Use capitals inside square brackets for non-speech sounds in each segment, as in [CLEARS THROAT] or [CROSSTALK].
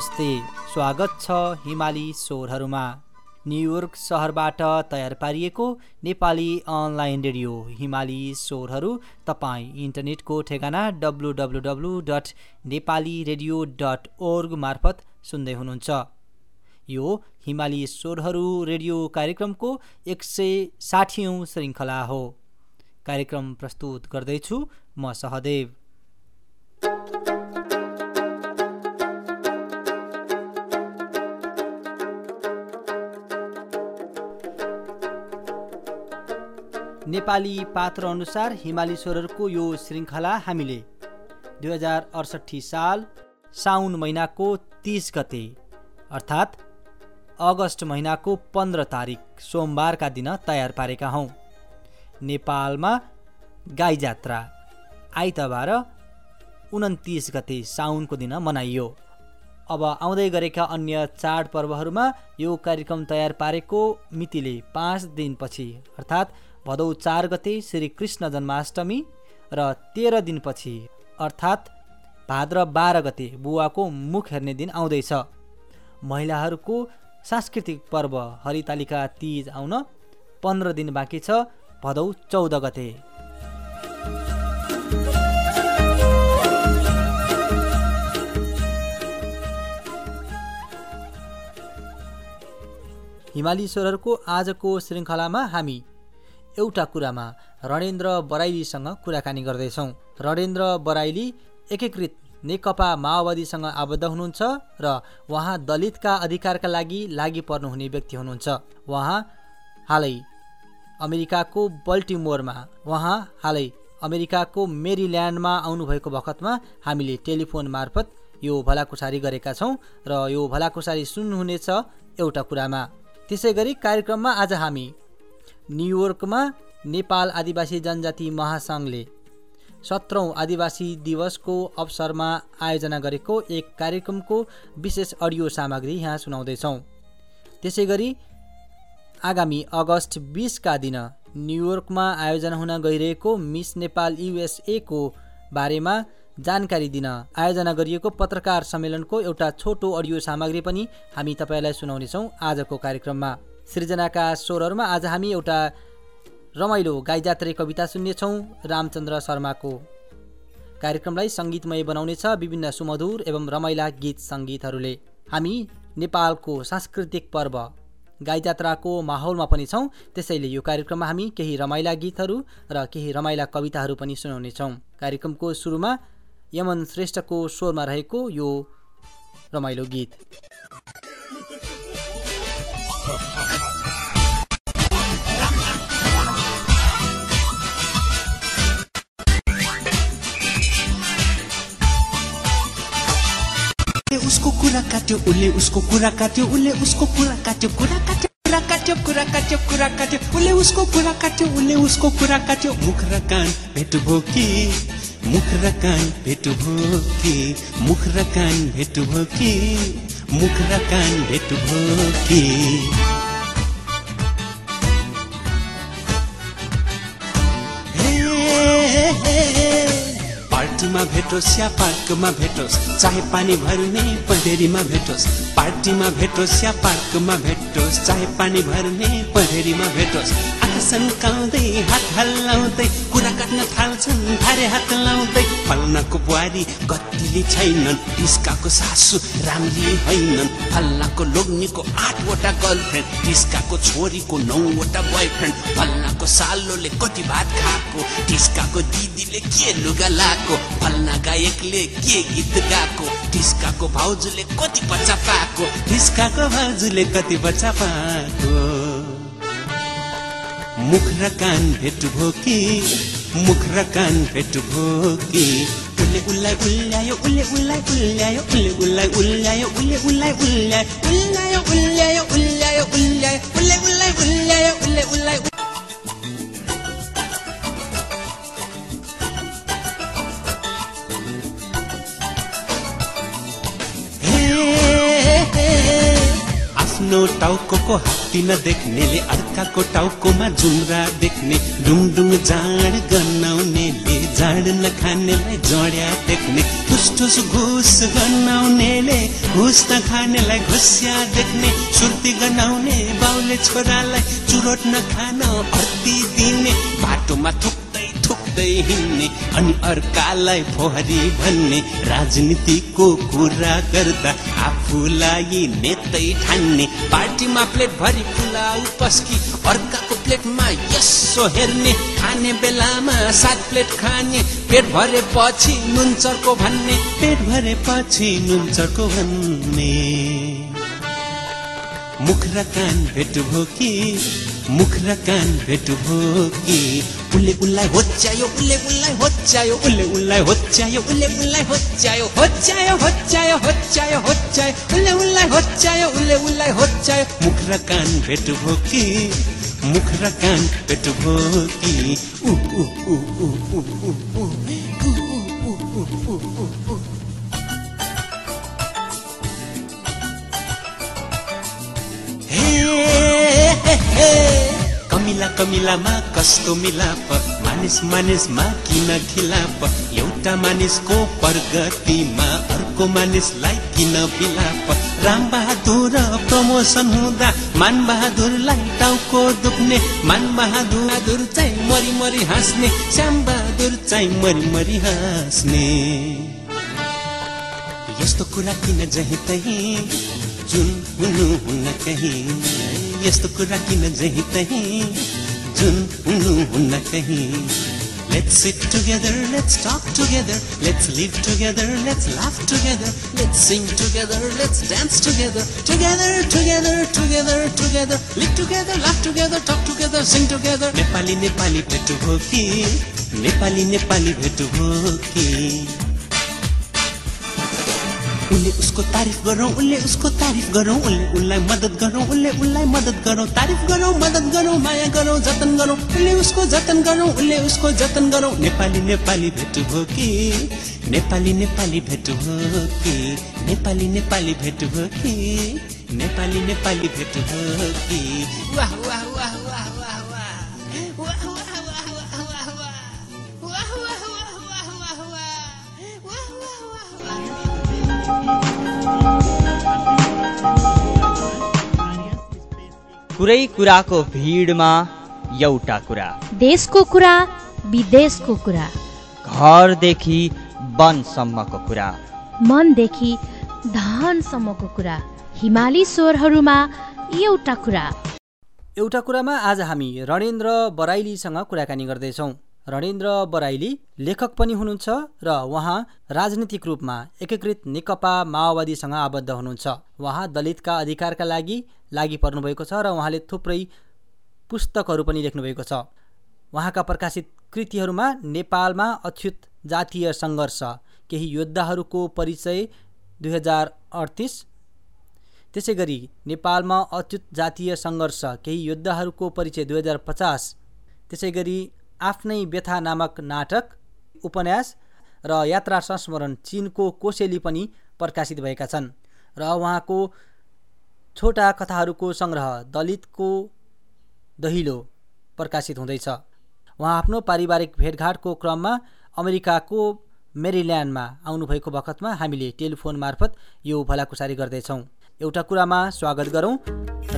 नमस्ते। स्वागत छ हिमाली स्वरहरूमा। न्युयोर्क सहरबाट तयार पारिएको नेपाली अनलाइन रेडियो हिमाली स्वरहरू। तपाईँ इन्टरनेटको ठेगाना W W W dot Nepali radio dot org मार्फत सुन्दै हुनुहुन्छ। यो हिमाली स्वरहरू रेडियो कार्यक्रमको एक सय साठीौँ श्रृङ्खला हो। कार्यक्रम प्रस्तुत गर्दैछु म सहदेव। नेपाली पात्र अनुसार हिमाली स्वरहरूको यो श्रृङ्खला हामीले दुई हजार अडसट्ठी साल साउन महिनाको तिस गते अर्थात् अगस्त महिनाको पन्ध्र तारिक सोमबारका दिन तयार पारेका हौँ। नेपालमा गाई जात्रा आइतबार उन्तिस गते साउनको दिन मनाइयो। अब आउँदै गरेका अन्य चाडपर्वहरूमा यो कार्यक्रम तयार पारेको मितिले पाँच दिनपछि अर्थात् भदौ चार गते श्री कृष्ण जन्माष्टमी र तेह्र दिनपछि अर्थात् भाद्र बाह्र गते बुवाको मुख हेर्ने दिन आउँदैछ। महिलाहरूको सांस्कृतिक पर्व हरितालिका तिज आउन पन्ध्र दिन बाँकी छ भदौ चौध गते। हिमाली स्वरहरूको आजको श्रृङ्खलामा हामी एउटा कुरामा रणेन्द्र बराइलीसँग कुराकानी गर्दैछौँ। रणेन्द्र बराइली एकीकृत नेकपा माओवादीसँग आबद्ध हुनुहुन्छ र उहाँ दलितका अधिकारका लागि लागि पर्नुहुने व्यक्ति हुनुहुन्छ। उहाँ हालै अमेरिकाको बल्टिमोरमा उहाँ हालै अमेरिकाको मेरील्यान्डमा आउनुभएको बखतमा हामीले टेलिफोन मार्फत यो भलाकुसारी गरेका छौँ र यो भलाकुसारी सुन्नुहुनेछ एउटा कुरामा। त्यसै गरी कार्यक्रममा आज हामी न्युयोर्कमा नेपाल आदिवासी जनजाति महासङ्घले सत्रौँ आदिवासी दिवसको अवसरमा आयोजना गरेको एक कार्यक्रमको विशेष अडियो सामग्री यहाँ सुनाउँदैछौँ। त्यसै गरी आगामी अगस्त बिसका दिन न्युयोर्कमा आयोजना हुन गइरहेको मिस नेपाल युएसएको बारेमा जानकारी दिन आयोजना गरिएको पत्रकार सम्मेलनको एउटा छोटो अडियो सामग्री पनि हामी तपाईँलाई सुनाउनेछौँ आजको कार्यक्रममा। सृजनाका स्वरहरूमा आज हामी एउटा रमाइलो गाई जात्रे कविता सुन्नेछौँ रामचन्द्र शर्माको। कार्यक्रमलाई सङ्गीतमय बनाउनेछ विभिन्न सुमधुर एवं रमाइला गीत सङ्गीतहरूले। हामी नेपालको सांस्कृतिक पर्व गाई जात्राको माहौलमा पनि छौँ त्यसैले यो कार्यक्रममा हामी केही रमाइला गीतहरू र केही रमाइला कविताहरू पनि सुनाउनेछौँ। कार्यक्रमको सुरुमा यमन श्रेष्ठको स्वरमा रहेको यो रमाइलो गीत। उसको कुरा काट्यो उसले उसको कुरा काट्यो उसले उसको कुरा काट्यो कुरा काट्यो कुरा काट्यो कुरा काट्यो कुरा काट्यो उसले उसको कुरा काट्यो उसले उसको कुरा काट्यो मुख र भेट भो कि मुख र भेट भो कि मुख र भेट भो कि मुख र कान भेट भो पार्टीमा भेटोस् या पार्कमा भेटोस् चाहे पानी भर्ने पँधेरीमा भेटोस् पार्टीमा भेटोस् या पार्कमा भेटोस् चाहे पानी भर्ने पँधेरीमा भेटोस्। आकाशन काउँदै हात हल्लाउँदै कुरा काट्न थाल्छन् थारे हात लाउँदै। फल्नाको बुहारी गतिले छैनन् टिस्काको सासु राम्री होइनन्। फल्नाको लोग्नीको आठवटा गर्लफ्रेन्ड टिस्काको छोरीको नौवटा बोयफ्रेन्ड। फल्नाको सालोले कति भात खाएको टिस्काको दिदीले के लुगा लाएको फल्ना गायकले के गीत गाएको टिस्काको भाउजूले कति बच्चा पाएको टिस्काको भाउजूले कति बच्चा पाएको। मुख र कान भेट भो कि मुख र कान भेट भो कि उसले उसलाई उल्ल्यायो उसले उसलाई उल्ल्यायो उसले उसलाई उल्ल्यायो उसले उसलाई उल्ल्यायो उल्ल्यायो उल्ल्यायो उल्ल्यायो उल्ल्यायो उसले उसलाई उल्ल्यायो उसले उसलाई आफ्नो टाउको हात्ती नदेख्नेले अर्काको टाउकोमा जुम्रा देख्ने डुङडुङ जाँड गनाउनेले जाँड नखानेलाई जड्या देख्ने ठुस घुस गनाउनेले घुस नखानेलाई घुस्या देख्ने सुर्ती गनाउने बाउले छोरालाई चुरोट नखान अर्ती दिने बाटोमा थुक थुक्दै हिँड्ने अनि अर्कालाई फोहरी भन्ने राजनीतिको कुरा गर्दा आफूलाई नेतै ठान्ने पार्टीमा प्लेट भरि पुलाउ पस्की अर्काको प्लेटमा यसो हेर्ने खाने बेलामा सात प्लेट खाने पेट भरेपछि नुन चर्को भन्ने पेट भरेपछि नुन चर्को भन्ने। मुख र कान भेट भो मुख र कान भेट भो कि उसले उसलाई होच्यायो उसले उसलाई होच्यायो उसले उसलाई होच्यायो उसले उसलाई होच्यायो होच्यायो होच्यायो होच्यायो होच्यायो उसले उसलाई होच्यायो उसले उसलाई होच्यायो मुख र कान भेट भो कि मुख र कान भेट भो कि उ उ उ उ उ उ उ उ उ कमिला कमिलामा कस्तो मिलाप? मानिस मानिसमा किन खिलाप? एउटा मानिसको प्रगतिमा अर्को मानिसलाई किन बिलाप? राम बहादुर प्रमोसन हुँदा मान बहादुरलाई टाउको दुख्ने। मान बहादुर चाहिँ मरि मरि हाँस्ने। श्याम बहादुर चाहिँ मरि मरि हाँस्ने। यस्तो कुरा किन जही तही? जुन हुनु हुन्न कहीँ यस्तो कुरा किन जही तही जुन हुनु हुन्न कहीँ Let's sit together, let's talk together, let's live together, let's laugh together, let's sing together, let's dance together, together, together, together, together, live together, laugh together, talk together, sing together. Nepali Nepali भेट हो कि नेपाली नेपाली भेट उसले उसको तारिफ गरौँ उसले उसको तारिफ गरौँ उसले उसलाई मद्दत गरौँ उसले उसलाई मद्दत गरौँ तारिफ गरौँ मद्दत गरौँ माया गरौँ जतन गरौँ उसले उसको जतन गरौँ उसले उसको जतन गरौँ। नेपाली नेपाली भेट हो कि? नेपाली नेपाली भेट हो कि? नेपाली नेपाली भेट हो कि? नेपाली नेपाली भेट हो कि? वाह वाह। कुरै कुराको भिडमा एउटा कुरा। देशको कुरा विदेशको कुरा। घरदेखि वनसम्मको कुरा। मनदेखि धनसम्मको कुरा। हिमाली स्वरहरूमा एउटा कुरा। एउटा कुरामा आज हामी रणेन्द्र बराइलीसँग कुराकानी गर्दैछौँ। रणेन्द्र बराइली लेखक पनि हुनुहुन्छ र उहाँ राजनीतिक रूपमा एकीकृत नेकपा माओवादीसँग आबद्ध हुनुहुन्छ। उहाँ दलितका अधिकारका लागि लागि पर्नुभएको छ र उहाँले थुप्रै पुस्तकहरू पनि लेख्नुभएको छ। उहाँका प्रकाशित कृतिहरूमा नेपालमा अछुत जातीय सङ्घर्ष केही योद्धाहरूको परिचय दुई हजार अडतिस त्यसै गरी नेपालमा अच्युत जातीय सङ्घर्ष केही योद्धाहरूको परिचय दुई हजार पचास त्यसै गरी आफ्नै व्यथा नामक नाटक उपन्यास र यात्रा संस्मरण चिनको कोसेली पनि प्रकाशित भएका छन् र उहाँको छोटा कथाहरूको सङ्ग्रह दलितको दहिलो प्रकाशित हुँदैछ। उहाँ आफ्नो पारिवारिक भेटघाटको क्रममा अमेरिकाको मेरिल्यान्डमा आउनुभएको बखतमा हामीले टेलिफोन मार्फत यो भलाकुसारी गर्दैछौँ। एउटा कुरामा स्वागत गरौँ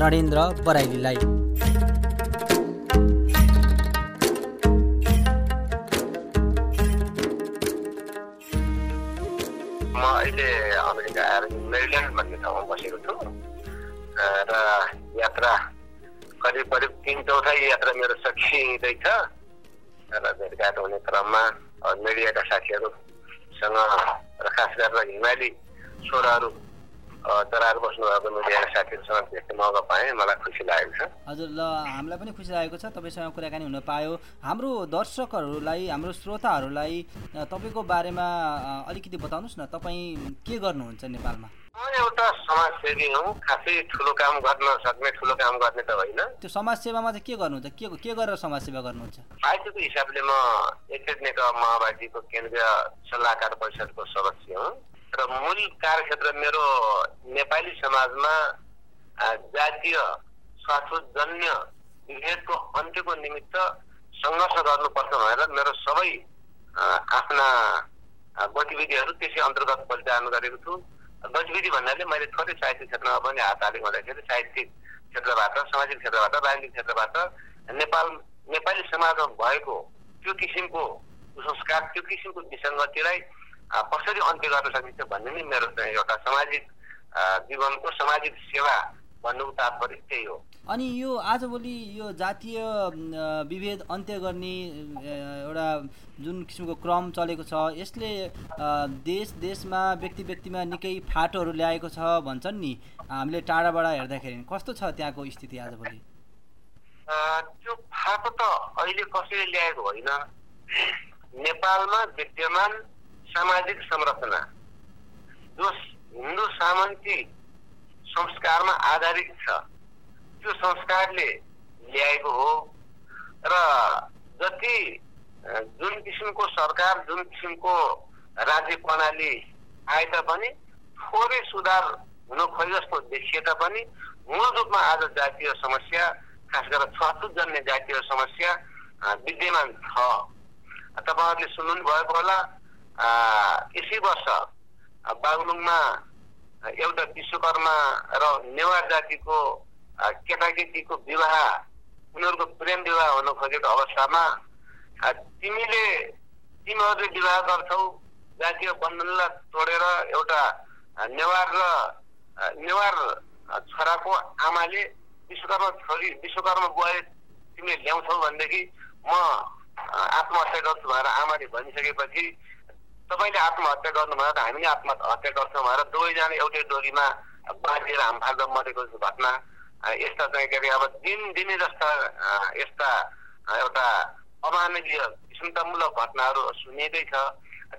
रणेन्द्र बराइलीलाई। म अहिले अमेरिका आएर मेरिल्यान्ड भन्ने ठाउँमा बसेको छु र यात्रा करिब करिब तिन चौथाइ यात्रा मेरो सकिँदैछ र भेटघाट हुने क्रममा मिडियाका साथीहरूसँग र खास गरेर हिमाली छोराहरू चराहरू बस्नुभएको मिडियाका साथीहरूसँग भेट्ने मौका पाएँ। मलाई खुसी लागेको छ। हजुर ल हामीलाई पनि खुसी लागेको छ। तपाईँसँग कुराकानी हुन पायो। हाम्रो दर्शकहरूलाई हाम्रो श्रोताहरूलाई तपाईँको बारेमा अलिकति बताउनुहोस् न। तपाईँ के गर्नुहुन्छ नेपालमा? म एउटा समाजसेवी हुँ। खासै ठुलो काम गर्न सक्ने ठुलो काम गर्ने त होइन। त्यो समाजसेवामा चाहिँ के गर्नुहुन्छ? के के गरेर समाजसेवा गर्नुहुन्छ? पार्टीको हिसाबले म एकीकृत नेकपा माओवादीको केन्द्रीय सल्लाहकार परिषदको सदस्य हुँ। र मूल कार्यक्षेत्र मेरो नेपाली समाजमा जातीय स्वास्थ्यजन्य विभेदको अन्त्यको निमित्त सङ्घर्ष गर्नुपर्छ भनेर मेरो सबै आफ्ना गतिविधिहरू त्यसै अन्तर्गत परिचालन गरेको छु। गतिविधि भन्नाले मैले थोरै साहित्यिक क्षेत्रमा पनि हात हालेको हुँदाखेरि साहित्यिक क्षेत्रबाट सामाजिक क्षेत्रबाट राजनीतिक क्षेत्रबाट नेपाल नेपाली समाजमा भएको त्यो किसिमको कुसंस्कार त्यो किसिमको विसङ्गतिलाई कसरी अन्त्य गर्न सकिन्छ भन्ने नै मेरो चाहिँ एउटा सामाजिक जीवनको सामाजिक सेवा भन्नुको तात्पर्य त्यही हो। अनि यो आजभोलि यो जातीय विभेद अन्त्य गर्ने एउटा जुन किसिमको क्रम चलेको छ यसले देश देशमा व्यक्ति व्यक्तिमा निकै फाटोहरू ल्याएको छ भन्छन् नि। हामीले टाढाबाट हेर्दाखेरि कस्तो छ त्यहाँको स्थिति आजभोलि? त्यो फाटो त अहिले कसैले ल्याएको होइन। नेपालमा विद्यमान सामाजिक संरचना। जो हिन्दू सामन्ती संस्कारमा आधारित छ। त्यो संस्कारले ल्याएको हो र जति जुन किसिमको सरकार जुन किसिमको राज्य प्रणाली आए तापनि थोरै सुधार हुन खोजे जस्तो देखिए तापनि मूल रूपमा आज जातीय समस्या खास गरेर छुवाछुत जातीय समस्या विद्यमान छ। तपाईँहरूले सुन्नु भएको होला यसै वर्ष बागलुङमा एउटा विश्वकर्मा र नेवार जातिको केटाकेटीको विवाह उनीहरूको प्रेम विवाह हुन खोजेको अवस्थामा तिमीले तिमीहरूले विवाह गर्छौ जातीय बन्धनलाई तोडेर एउटा नेवार र नेवार छोराको आमाले विश्वकर्मा छोरी विश्वकर्मा बुहारी तिमीले ल्याउँछौ भनेदेखि म आत्महत्या गर्छु भनेर आमाले भनिसकेपछि तपाईँले आत्महत्या गर्नु भनेर हामी नै आत्महत्या गर्छौँ भनेर दुवैजना एउटै डोरीमा बाँधिएर हामफाल्दो मरेको घटना यस्ता चाहिँ के अरे अब दिन दिने जस्ता यस्ता एउटा अमानवीय किसिमतामूलक घटनाहरू सुनिँदैछ।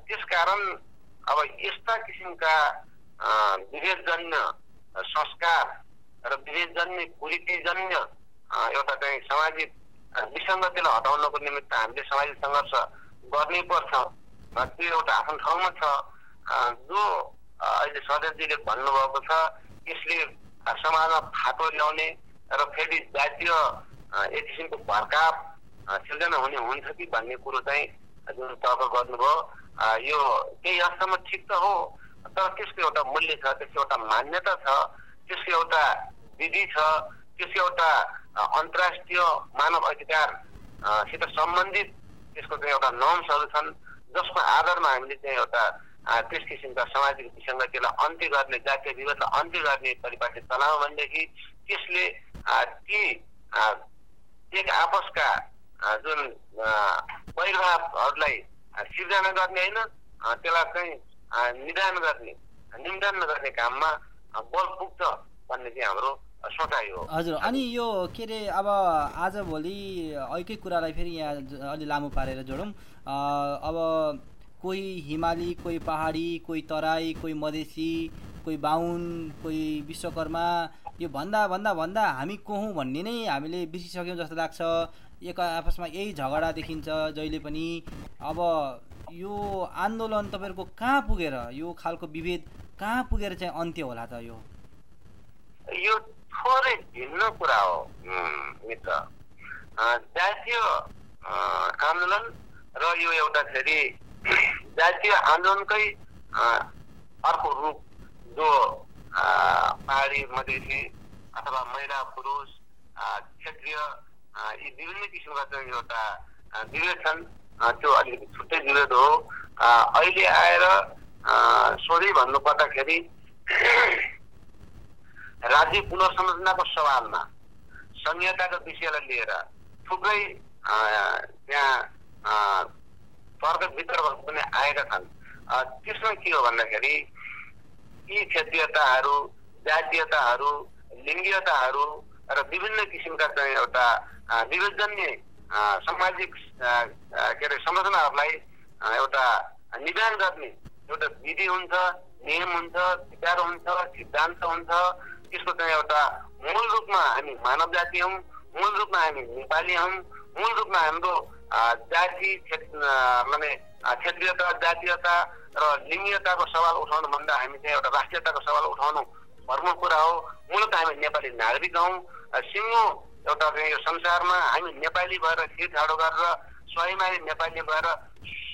त्यसकारण अब यस्ता किसिमका विभेदजन्य संस्कार र विभेदजन्य कुरीतिजन्य एउटा चाहिँ सामाजिक विसङ्गतिलाई हटाउनको निमित्त हामीले सामाजिक सङ्घर्ष गर्नै पर्छ। अ, त्यो एउटा आफ्नो ठाउँमा छ? जो अहिले सदस्यजीले भन्नुभएको छ यसले समाजमा फाटो ल्याउने र फेरि जातीय एक किसिमको भर्काप सिर्जना हुने हुन्छ कि भन्ने कुरो चाहिँ जुन तर्क गर्नुभयो। यो केही हदसम्म ठिक त हो तर त्यसको एउटा मूल्य छ त्यसको एउटा मान्यता छ त्यसको एउटा विधि छ त्यसको एउटा अन्तर्राष्ट्रिय मानव अधिकार अ, सित सम्बन्धित त्यसको चाहिँ एउटा नर्म्सहरू छन्। जसको आधारमा हामीले चाहिँ एउटा त्यस किसिमका सामाजिक विसङ्गतिलाई अन्त्य गर्ने जातीय विवादलाई अन्त्य गर्ने परिपाटी चलायौँ भनेदेखि त्यसले ती एक आपसका जुन अ, सिर्जना गर्ने होइन त्यसलाई चाहिँ निदान गर्ने निम्दान गर्ने काममा बल पुग्छ भन्ने चाहिँ हाम्रो हजुर अनि यो के अरे अब आजभोलि अर्कै कुरालाई फेरि यहाँ अलि लामो पारेर जोडौँ। अब कोही हिमाली कोही पहाडी कोही तराई कोही मधेसी कोही बाहुन कोही विश्वकर्मा यो भन्दा भन्दा भन्दा हामी को हौँ भन्ने नै हामीले बिर्सिसक्यौँ जस्तो लाग्छ। एक आपसमा यही झगडा देखिन्छ जहिले पनि। अब यो आन्दोलन तपाईँहरूको कहाँ पुगेर यो खालको विभेद कहाँ पुगेर चाहिँ अन्त्य होला त यो? यो थोरै भिन्न कुरा हो मित्र। जातीय आन्दोलन र यो एउटा फेरि [CLEARS THROAT] जातीय आन्दोलनकै अर्को रूप जो पहाडी मधेसी अथवा महिला पुरुष क्षेत्रीय यी विभिन्न किसिमका चाहिँ एउटा विभेद छन्। त्यो अलिकति छुट्टै विभेद हो। अहिले आएर सोझै भन्नु पर्दाखेरि [CLEARS THROAT] राज्य पुनर्संरचनाको सवालमा संहिताको विषयलाई लिएर थुप्रै त्यहाँ वितर्कहरू पनि आएका छन् त्यसमा के हो भन्दाखेरि यी क्षेत्रीयताहरू जातीयताहरू लिङ्गीयताहरू र विभिन्न किसिमका चाहिँ एउटा विभेदजन्य सामाजिक के अरे संरचनाहरूलाई एउटा निदान गर्ने एउटा विधि हुन्छ नियम हुन्छ विचार हुन्छ सिद्धान्त हुन्छ त्यसको चाहिँ एउटा मूल रूपमा हामी मानव जाति हौँ मूल रूपमा हामी नेपाली हौँ मूल रूपमा हाम्रो जाति माने क्षेत्रीयता जातीयता र लिङ्गीयताको सवाल उठाउनु भन्दा हामी चाहिँ एउटा राष्ट्रियताको सवाल उठाउनु भरमा कुरा हो मूलत हामी नेपाली नागरिक हौँ सिङ्गो एउटा चाहिँ यो संसारमा हामी नेपाली भएर छिरछाडो गरेर स्वयमारी नेपाली भएर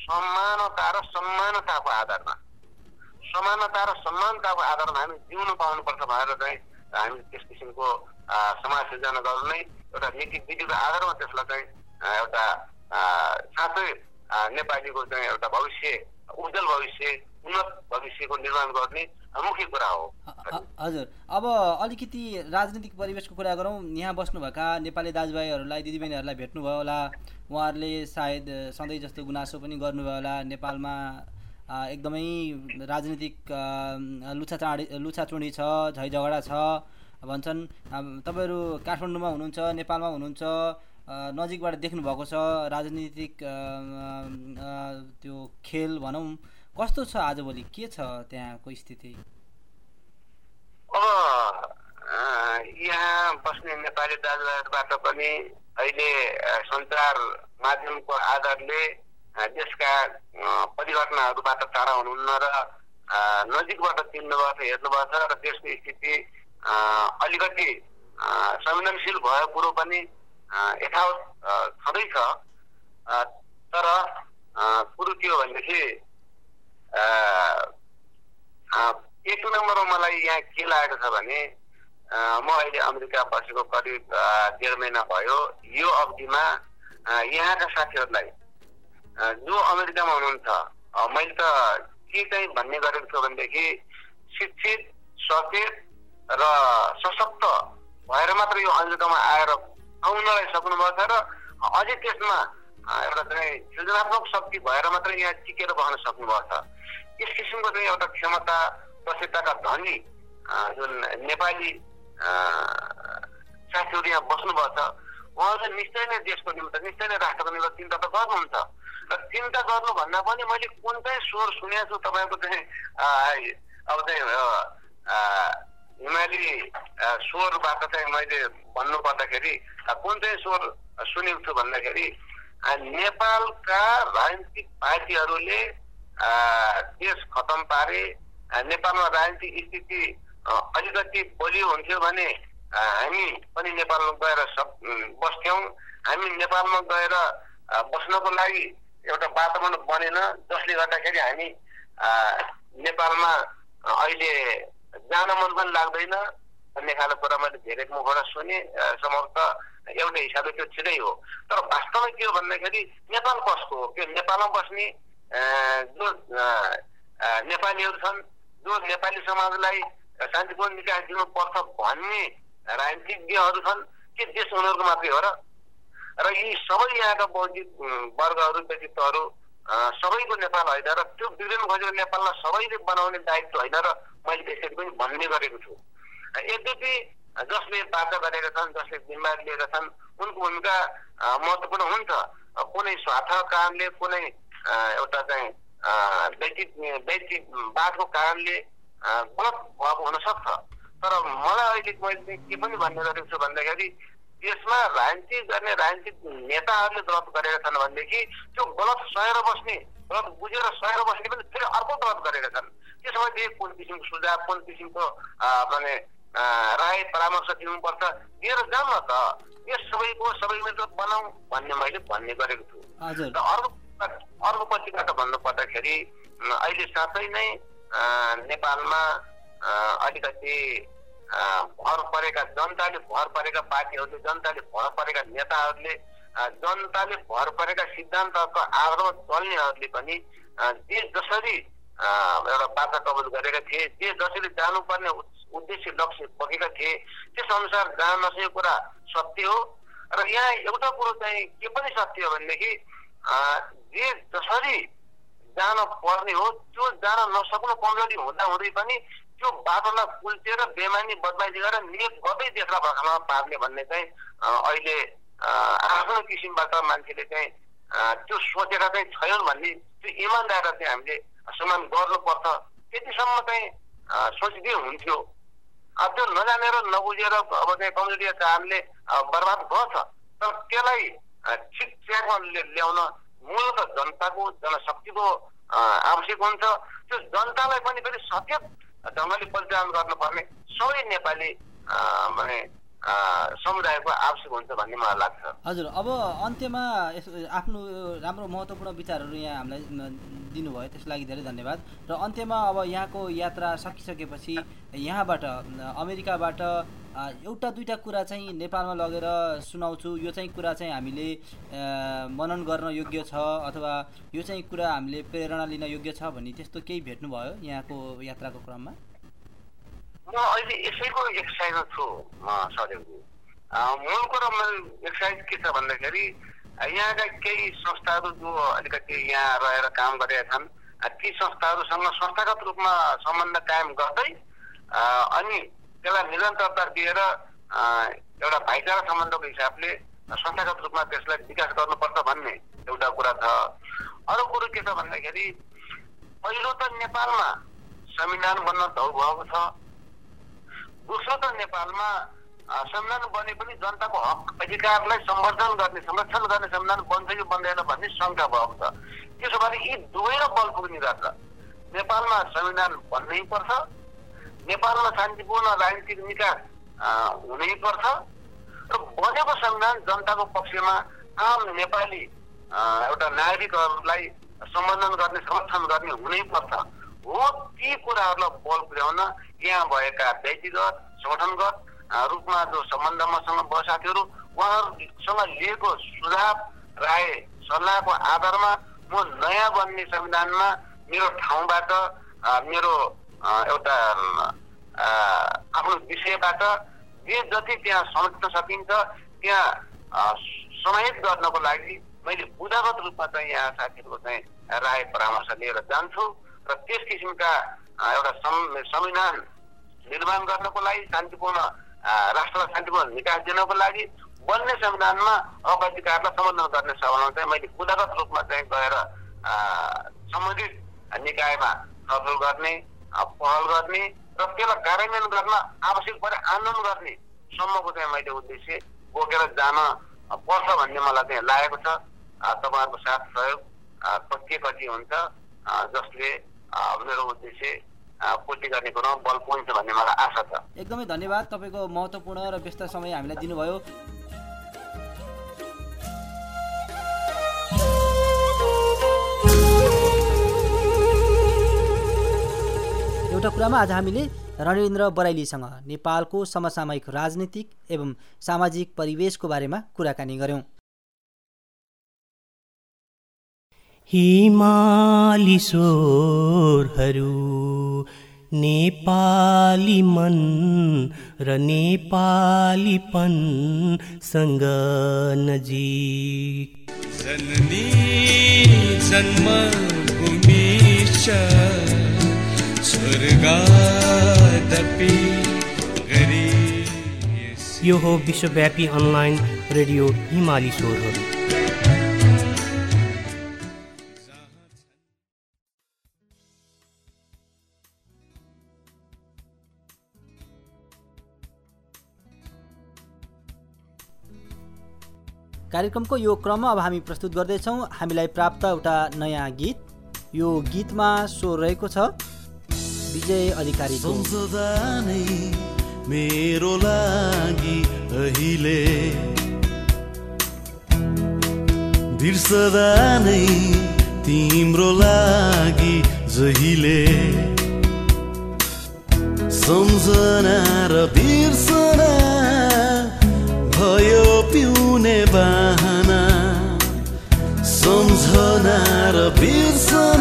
समानता र समानताको आधारमा समानता र समानताको आधारमा हामी जिउनु पाउनुपर्छ भनेर चाहिँ हामी त्यस किसिमको समाज सिर्जना गर्नु नै एउटा नीति विधिको आधारमा त्यसलाई चाहिँ एउटा साँच्चै नेपालीको चाहिँ एउटा भविष्य उज्जवल भविष्य उन्नत भविष्यको निर्माण गर्ने मुख्य कुरा हो। हजुर। अब अलिकति राजनीतिक परिवेशको कुरा गरौँ। यहाँ बस्नुभएका नेपाली दाजुभाइहरूलाई दिदीबहिनीहरूलाई भेट्नुभयो होला। उहाँहरूले सायद सधैँ जस्तो गुनासो पनि गर्नुभयो होला। नेपालमा एकदमै राजनीतिक लुछाचाडी लुछाचुँडी छ झै झगडा छ भन्छन्। तपाईँहरू काठमाडौँमा हुनुहुन्छ नेपालमा हुनुहुन्छ। नजिकबाट देख्नुभएको छ राजनीतिक त्यो खेल भनौँ कस्तो छ आजभोलि? के छ त्यहाँको स्थिति? अब यहाँ बस्ने नेपाली दाजुभाइहरूबाट पनि अहिले सञ्चार माध्यमको आधारले देशका परिघटनाहरूबाट टाढा हुनुहुन्न र नजिकबाट चिन्नुभएको हेर्नुभएको छ र देशको स्थिति अलिकति संवेदनशील भयो कुरो पनि। यथावत छँदैछ तर कुरो के हो भनेदेखि एक नम्बरमा मलाई यहाँ के लागेको छ भने म अहिले अमेरिका बसेको करिब डेढ महिना भयो। यो अवधिमा यहाँका साथीहरूलाई जो अमेरिकामा हुनुहुन्छ मैले त के चाहिँ भन्ने गरेको छु भनेदेखि शिक्षित सचेत र सशक्त भएर मात्र यो अमेरिकामा आएर आउनलाई सक्नुभएको छ र अझै त्यसमा एउटा चाहिँ सृजनात्मक शक्ति भएर मात्र यहाँ टिकेर बस्न सक्नुभएको छ यस किसिमको चाहिँ एउटा क्षमता प्रसिद्धका धनी जुन नेपाली साथीहरू यहाँ बस्नुभएको छ उहाँहरूले निश्चय नै देशको निम्ति निश्चय नै राष्ट्रको निम्ति चिन्ता त गर्नुहुन्छ। र चिन्ता गर्नुभन्दा पनि मैले कुन चाहिँ स्वर सुनेको छु तपाईँको चाहिँ अब चाहिँ हिमाली स्वरबाट चाहिँ मैले भन्नु पर्दाखेरि कुन चाहिँ स्वर सुनेको छु भन्दाखेरि नेपालका राजनीतिक पार्टीहरूले देश खतम पारे नेपालमा राजनीतिक स्थिति अलिकति बलियो हुन्थ्यो भने हामी पनि नेपालमा गएर उम्, बस्थ्यौँ। हामी नेपालमा गएर बस्नको लागि एउटा वातावरण बनेन जसले गर्दाखेरि हामी नेपालमा अहिले जान मन पनि लाग्दैन। भन्ने खालको कुरा मैले धेरै मुखबाट सुने सम्भवतः एउटा हिसाबले त्यो ठिकै हो। तर वास्तवमा के हो भन्दाखेरि नेपाल कसको हो? त्यो नेपालमा बस्ने जो नेपालीहरू छन् जो नेपाली समाजलाई शान्तिपूर्ण निकास दिनुपर्छ भन्ने राजनीतिज्ञहरू छन् के देश उनीहरूको मात्रै हो र? र यी सबै यहाँका बौद्धिक वर्गहरू व्यक्तित्वहरू सबैको नेपाल होइन र त्यो बिग्रिनु खोजेको नेपाललाई सबैले बनाउने दायित्व होइन र मैले त्यसरी पनि भन्ने गरेको छु। यद्यपि जसले बाचा गरेका छन् जसले जिम्मेवारी लिएका छन् उनको भूमिका महत्त्वपूर्ण हुन्छ। कुनै स्वार्थ कारणले कुनै एउटा चाहिँ अ, व्यक्ति व्यक्तिवादको कारणले गलत भएको हुनसक्छ तर मलाई अहिले मैले के पनि भन्ने गरेको छु भन्दाखेरि देशमा राजनीति गर्ने राजनीतिक नेताहरूले गलत गरेका छन् भनेदेखि त्यो गलत सहेर बस्ने गलत बुझेर सहेर बस्ने पनि फेरि अर्को गलत गरेका छन्। त्यसमा चाहिँ कुन किसिमको सुझाव कुन किसिमको माने राय परामर्श दिनुपर्छ दिएर जाउँ न त। यस सबैको सबै मिलेर बनाऊ भन्ने मैले भन्ने गरेको छु। र अर्को अर्को पछिबाट भन्नु पर्दाखेरि अहिले साँच्चै नै नेपालमा अलिकति भर परेका जनताले भर परेका पार्टीहरूले जनताले भर परेका नेताहरूले जनताले भर परेका सिद्धान्तको आधारमा चल्नेहरूले पनि जे जसरी एउटा बाचा कबुल गरेका थिए जे जसरी जानुपर्ने उद्- उद्देश्य लक्ष्य बोकेका थिए त्यस अनुसार जान नसकेको कुरा सत्य हो र यहाँ एउटा कुरो चाहिँ के पनि सत्य हो भनेदेखि जे जसरी जान पर्ने हो त्यो जान नसक्नु कमजोरी हुँदा हुँदै पनि त्यो बाटोलाई कुल्चेर बेमानी बदमासी गरेर नियत गर्दै देशलाई भर्खरमा पार्ने भन्ने चाहिँ अहिले आफ्नो किसिमबाट मान्छेले चाहिँ त्यो सोचेर चाहिँ छैनन् भन्ने त्यो इमान्दार चाहिँ हामीले सम्मान गर्नुपर्छ। त्यतिसम्म चाहिँ सोचिदिए हुन्थ्यो। अब त्यो नजानेर नबुझेर अब चाहिँ कमजोरीका कारणले बर्बाद गर्छ। तर त्यसलाई ठिक ट्र्याकमा ल्या- ल्याउन मूल त जनताको जनशक्तिको आवश्यक हुन्छ। त्यो जनतालाई पनि फेरि सचेत ढङ्गले परिचालन गर्नुपर्ने सबै नेपाली माने समुदायको आवश्यक हुन्छ भन्ने मलाई लाग्छ। हजुर अब अन्त्यमा आफ्नो राम्रो महत्त्वपूर्ण विचारहरू यहाँ हामीलाई दिनुभयो त्यसको लागि धेरै धन्यवाद। र अन्त्यमा अब यहाँको यात्रा सकिसकेपछि यहाँबाट अमेरिकाबाट एउटा दुईवटा कुरा चाहिँ नेपालमा लगेर सुनाउँछु। यो चाहिँ कुरा चाहिँ हामीले मनन गर्न योग्य छ अथवा यो चाहिँ कुरा हामीले प्रेरणा लिन योग्य छ भन्ने त्यस्तो केही भेट्नुभयो यहाँको यात्राको क्रममा? म अहिले यसैको एक्सर्साइजमा छु म मूल कुरो मेरो एक्सर्साइज के छ भन्दाखेरि यहाँका केही संस्थाहरू जो अलिकति यहाँ रहेर काम गरेका छन् ती संस्थाहरूसँग संस्थागत रूपमा सम्बन्ध कायम गर्दै अनि त्यसलाई निरन्तरता दिएर एउटा भाइचारा सम्बन्धको हिसाबले संस्थागत रूपमा त्यसलाई विकास गर्नुपर्छ भन्ने एउटा कुरा छ। अरू कुरो के छ भन्दाखेरि पहिलो त नेपालमा संविधान बन्न धौ भएको छ। दोस्रो त नेपालमा संविधान बने पनि जनताको हक अधिकारलाई संवर्धन गर्ने संरक्षण गर्ने संविधान बन्छ कि बन्दैन भन्ने शङ्का भएको छ। त्यसो भने यी दुवै र बल पुग्ने गर्छ नेपालमा संविधान बन्नै पर्छ नेपालमा शान्तिपूर्ण राजनीतिक निकास अ, हुनै पर्छ। र बनेको संविधान जनताको पक्षमा आम नेपाली एउटा नागरिकहरूलाई सम्बोधन गर्ने संरक्षण गर्ने हुनै पर्छ। हो ती कुराहरूलाई बल पुर्याउन यहाँ भएका व्यक्तिगत सङ्गठनगत रूपमा जो सम्बन्धमा सँग भयो साथीहरू उहाँहरूसँग लिएको सुझाव राय सल्लाहको आधारमा म नयाँ बन्ने संविधानमा मेरो ठाउँबाट मेरो एउटा आफ्नो विषयबाट जे जति त्यहाँ समेट्न सकिन्छ त्यहाँ अ, समाहित गर्नको लागि मैले बुदागत रूपमा चाहिँ यहाँ साथीहरूको चाहिँ राय परामर्श लिएर जान्छु र त्यस किसिमका एउटा संविधान निर्माण गर्नको लागि शान्तिपूर्ण राष्ट्रलाई शान्तिपूर्ण निकास दिनको लागि बन्ने संविधानमा अधिकारलाई सम्बोधन गर्ने सवालमा चाहिँ मैले बुदागत रूपमा चाहिँ गएर सम्बन्धित निकायमा छलफल गर्ने पहल गर्ने र त्यसलाई कार्यान्वयन गर्न आवश्यक परे आन्दोलन गर्ने सम्मको चाहिँ मैले उद्देश्य बोकेर जान पर्छ भन्ने मलाई चाहिँ लागेको छ। तपाईँहरूको साथ सहयोग अ, कति हुन्छ जसले मेरो उद्देश्य पूर्ति गर्ने बल पुग्छ भन्ने मलाई आशा छ। एकदमै धन्यवाद तपाईँको महत्त्वपूर्ण र व्यस्त समय हामीलाई दिनुभयो। एउटा कुरामा आज हामीले रणेन्द्र बराइलीसँग नेपालको समसामयिक राजनीतिक एवं सामाजिक परिवेशको बारेमा कुराकानी गऱ्यौँ। हिमाली स्वरहरू नेपाली मन र नेपालीपनसँग नजिक। जननी स्वर्गादपि गरी यो हो विश्वव्यापी अनलाइन रेडियो हिमाली स्वरहरू। कार्यक्रमको यो क्रममा अब हामी प्रस्तुत गर्दैछौँ। हामीलाई प्राप्त एउटा नयाँ गीत। यो गीतमा स्वर रहेको छ। विजय नै मेरो लागि अहिले। बिर्सदा नै तिम्रो लागि जहिले। सम्झना र बिर्सना भयो पिउने बाहना। सम्झना र बिर्सना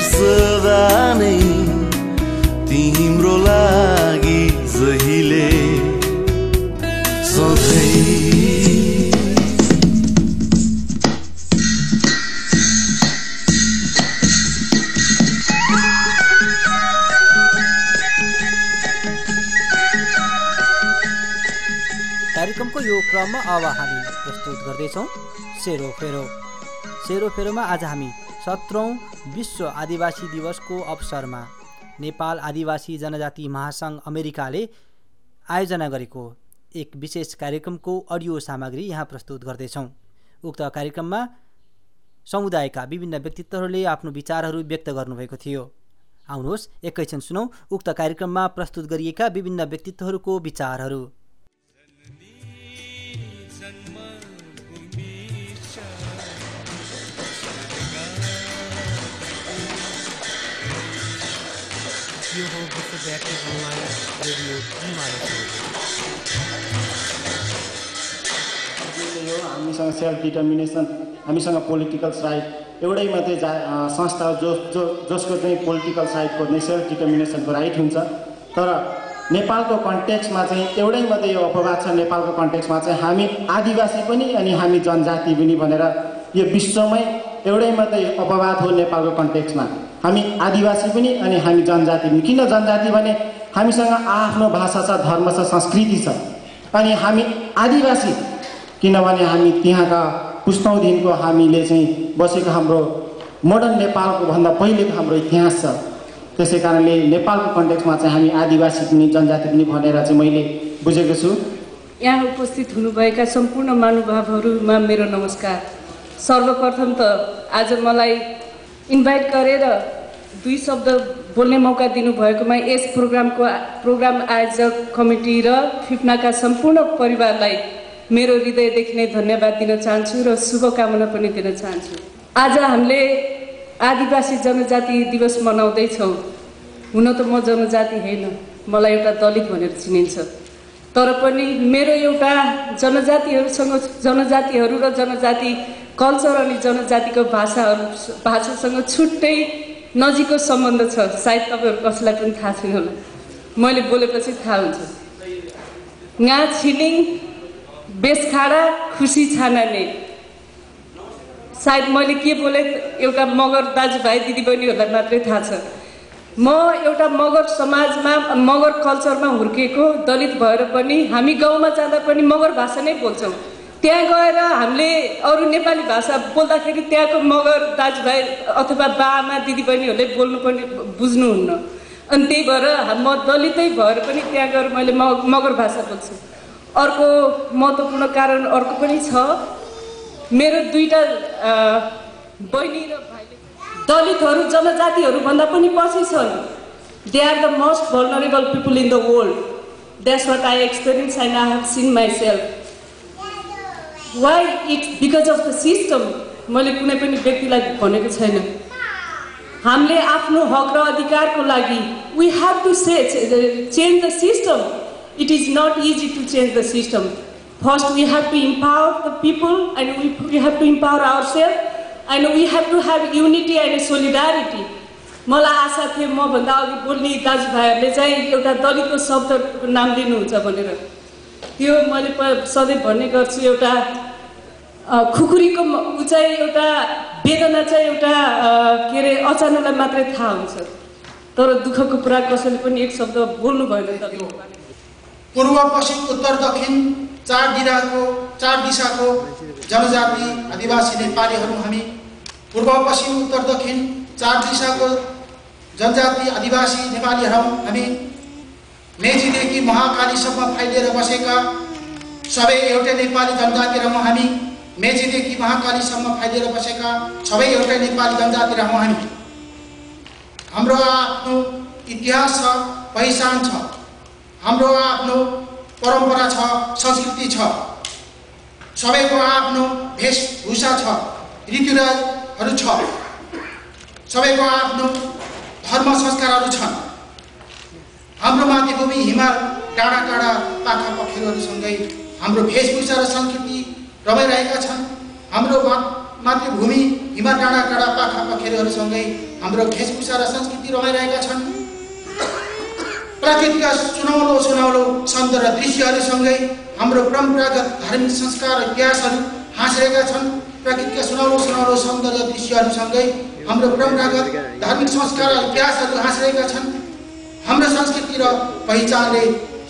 बिर्सदा नै तिम्रो लागि जहिले कार्यक्रमको यो क्रममा अब हामी प्रस्तुत गर्दैछौँ सेरो फेरो सेरो फेरोमा आज हामी सत्रौँ विश्व आदिवासी दिवसको अवसरमा नेपाल आदिवासी जनजाति महासङ्घ अमेरिकाले आयोजना गरेको एक विशेष कार्यक्रमको अडियो सामग्री यहाँ प्रस्तुत गर्दैछौँ। उक्त कार्यक्रममा समुदायका विभिन्न व्यक्तित्वहरूले आफ्नो विचारहरू व्यक्त गर्नुभएको थियो। आउनुहोस् एकैछिन सुनौ उक्त कार्यक्रममा प्रस्तुत गरिएका विभिन्न व्यक्तित्वहरूको विचारहरू। रेडियो हिमालय यो हामीसँग सेल्फ डिटर्मिनेसन हामीसँग पोलिटिकल साइड एउटै मात्रै जा संस्था जो जो जसको चाहिँ पोलिटिकल साइडको नै सेल्फ डिटर्मिनेसनको राइट हुन्छ। तर नेपालको कन्टेक्समा चाहिँ एउटै मात्रै यो अपवाद छ नेपालको कन्टेक्समा चाहिँ हामी आदिवासी पनि अनि हामी जनजाति पनि भनेर यो विश्वमै एउटै मात्रै अपवाद हो नेपालको कन्टेक्समा हामी आदिवासी पनि अनि हामी जनजाति पनि। किन जनजाति भने? हामीसँग आफ्नो भाषा छ धर्म छ संस्कृति छ। अनि हामी आदिवासी। किनभने हामी त्यहाँका पुस्तौँदेखिको हामीले चाहिँ बसेको हाम्रो मोडर्न नेपालको भन्दा पहिलेको हाम्रो इतिहास छ। त्यसै कारणले नेपालको कन्टेक्समा चाहिँ हामी आदिवासी पनि जनजाति पनि भनेर चाहिँ मैले बुझेको छु। यहाँ उपस्थित हुनुभएका सम्पूर्ण महानुभावहरूमा मेरो नमस्कार। सर्वप्रथम त आज मलाई इन्भाइट गरेर दुई शब्द बोल्ने मौका दिनुभएकोमा यस प्रोग्रामको प्रोग्राम आयोजक कमिटी र फिफ्नाका सम्पूर्ण परिवारलाई मेरो हृदयदेखि नै धन्यवाद दिन चाहन्छु र शुभकामना पनि दिन चाहन्छु। आज हामीले आदिवासी जनजाति दिवस मनाउँदैछौँ। हुन त म जनजाति होइन मलाई एउटा दलित भनेर चिनिन्छ। तर पनि मेरो एउटा जनजातिहरूसँग जनजातिहरू र जनजाति कल्चर अनि जनजातिको भाषाहरू भाषासँग छुट्टै नजिकको सम्बन्ध छ। सायद तपाईँहरू कसैलाई पनि थाहा छैन होला। मैले बोलेपछि थाहा हुन्छ। nga छिलिङ बेसखाडा खुसी छानाने। सायद मैले के बोले एउटा मगर दाजुभाइ दिदीबहिनीहरूलाई मात्रै थाहा छ। म एउटा मगर समाजमा मगर कल्चरमा हुर्किएको दलित भएर पनि हामी गाउँमा जाँदा पनि मगर भाषा नै बोल्छौँ। त्यहाँ गएर हामीले अरू नेपाली भाषा बोल्दाखेरि त्यहाँको मगर दाजुभाइ अथवा बाआमा दिदीबहिनीहरूले बोल्नु पनि बुझ्नुहुन्न। अनि त्यही भएर म दलितै भएर पनि त्यहाँ गएर मैले म मगर भाषा बोल्छु। अर्को महत्त्वपूर्ण कारण अर्को पनि छ। मेरो दुईवटा बहिनी र भाइले दलितहरू जनजातिहरू भन्दा पनि पछि छन्। They are the most vulnerable people in the world that's what I experience and I have seen myself why it's because of the system मैले कुनै पनि व्यक्तिलाई भनेको छैन। हामीले आफ्नो हक र अधिकारको लागि we have to say change the system it is not easy to change the system first we have to empower the people and we have to empower ourselves and we have to have unity and solidarity मलाई आशा थियो मभन्दा अघि बोल्ने दाजुभाइहरूले चाहिँ एउटा दलितको शब्दको नाम लिनुहुन्छ भनेर। त्यो मैले सधैँ भन्ने गर्छु एउटा खुकुरीको चाहिँ एउटा वेदना चाहिँ एउटा के अरे अचानकलाई मात्रै थाहा हुन्छ। तर दुःखको कुरा कसैले पनि एक शब्द बोल्नु भएन दलित पूर्व पश्चिम उत्तर दक्षिण चार दिशाको चार दिशाको जनजाति आदिवासी नेपालीहरू हामी पूर्व पश्चिम उत्तर दक्षिण चार दिशाको जनजाति आदिवासी नेपालीहरू हामी मेचीदेखि महाकालीसम्म फैलिएर बसेका सबै एउटै नेपाली जनजाति हामी मेचीदेखि महाकालीसम्म फैलिएर बसेका सबै एउटै नेपाली जनजाति हामी। हाम्रो आफ्नो इतिहास छ पहिचान छ हाम्रो आफ्नो परम्परा छ संस्कृति छ सबैको आफ्नो वेशभूषा छ रीतिरिवाजहरू छ सबैको आफ्नो धर्म संस्कारहरू छन्। हाम्रो मातृभूमि हिमाल टाढा टाढा पाखा पखेरुहरूसँगै हाम्रो वेशभूषा र संस्कृति रमाइरहेका छन्। हाम्रो मातृभूमि हिमाल डाँडा टाढा पाखा पखेरुहरूसँगै हाम्रो वेशभूषा र संस्कृति रमाइरहेका छन्। प्रकृतिका सुनौलो सुनौलो सौन्दर्य दृश्यहरूसँगै हाम्रो परम्परागत धार्मिक संस्कार र इतिहासहरू हाँसिरहेका छन्। प्रकृतिका सुनौलो सुनौलो सौन्दर्य दृश्यहरूसँगै हाम्रो परम्परागत धार्मिक संस्कार र इतिहासहरू हाँसिरहेका छन्। हाम्रो संस्कृति र पहिचानले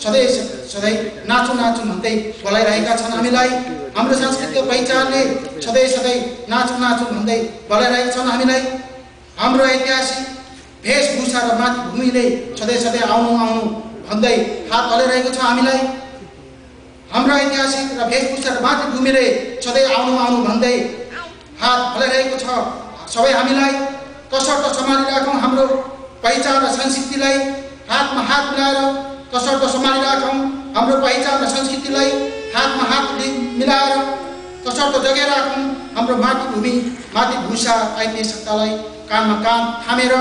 सधैँ सधैँ नाचु नाचु भन्दै बोलाइरहेका छन् हामीलाई। हाम्रो सांस्कृतिक पहिचानले सधैँ सधैँ नाचु नाचु भन्दै बोलाइरहेका छन् हामीलाई। हाम्रो ऐतिहासिक वेशभूषा र मातृभूमिले सधैँ सधैँ आउनु आउनु भन्दै हात हलाइरहेको छ हामीलाई। हाम्रो ऐतिहासिक र वेशभूषा र मातृभूमिले सधैँ आउनु आउनु भन्दै हात हलाइरहेको छ सबै हामीलाई। तसर्थ सम्हालिराखौँ हाम्रो पहिचान र संस्कृतिलाई। हातमा हात मिलाएर तसर्थ सम्हालिराखौँ हाम्रो पहिचान र संस्कृतिलाई हातमा हात मिलाएर तसर्थ जगाइराखौँ हाम्रो मातृभूमि मातृभूषा ऐतिहासिकतालाई कानमा कान थामेर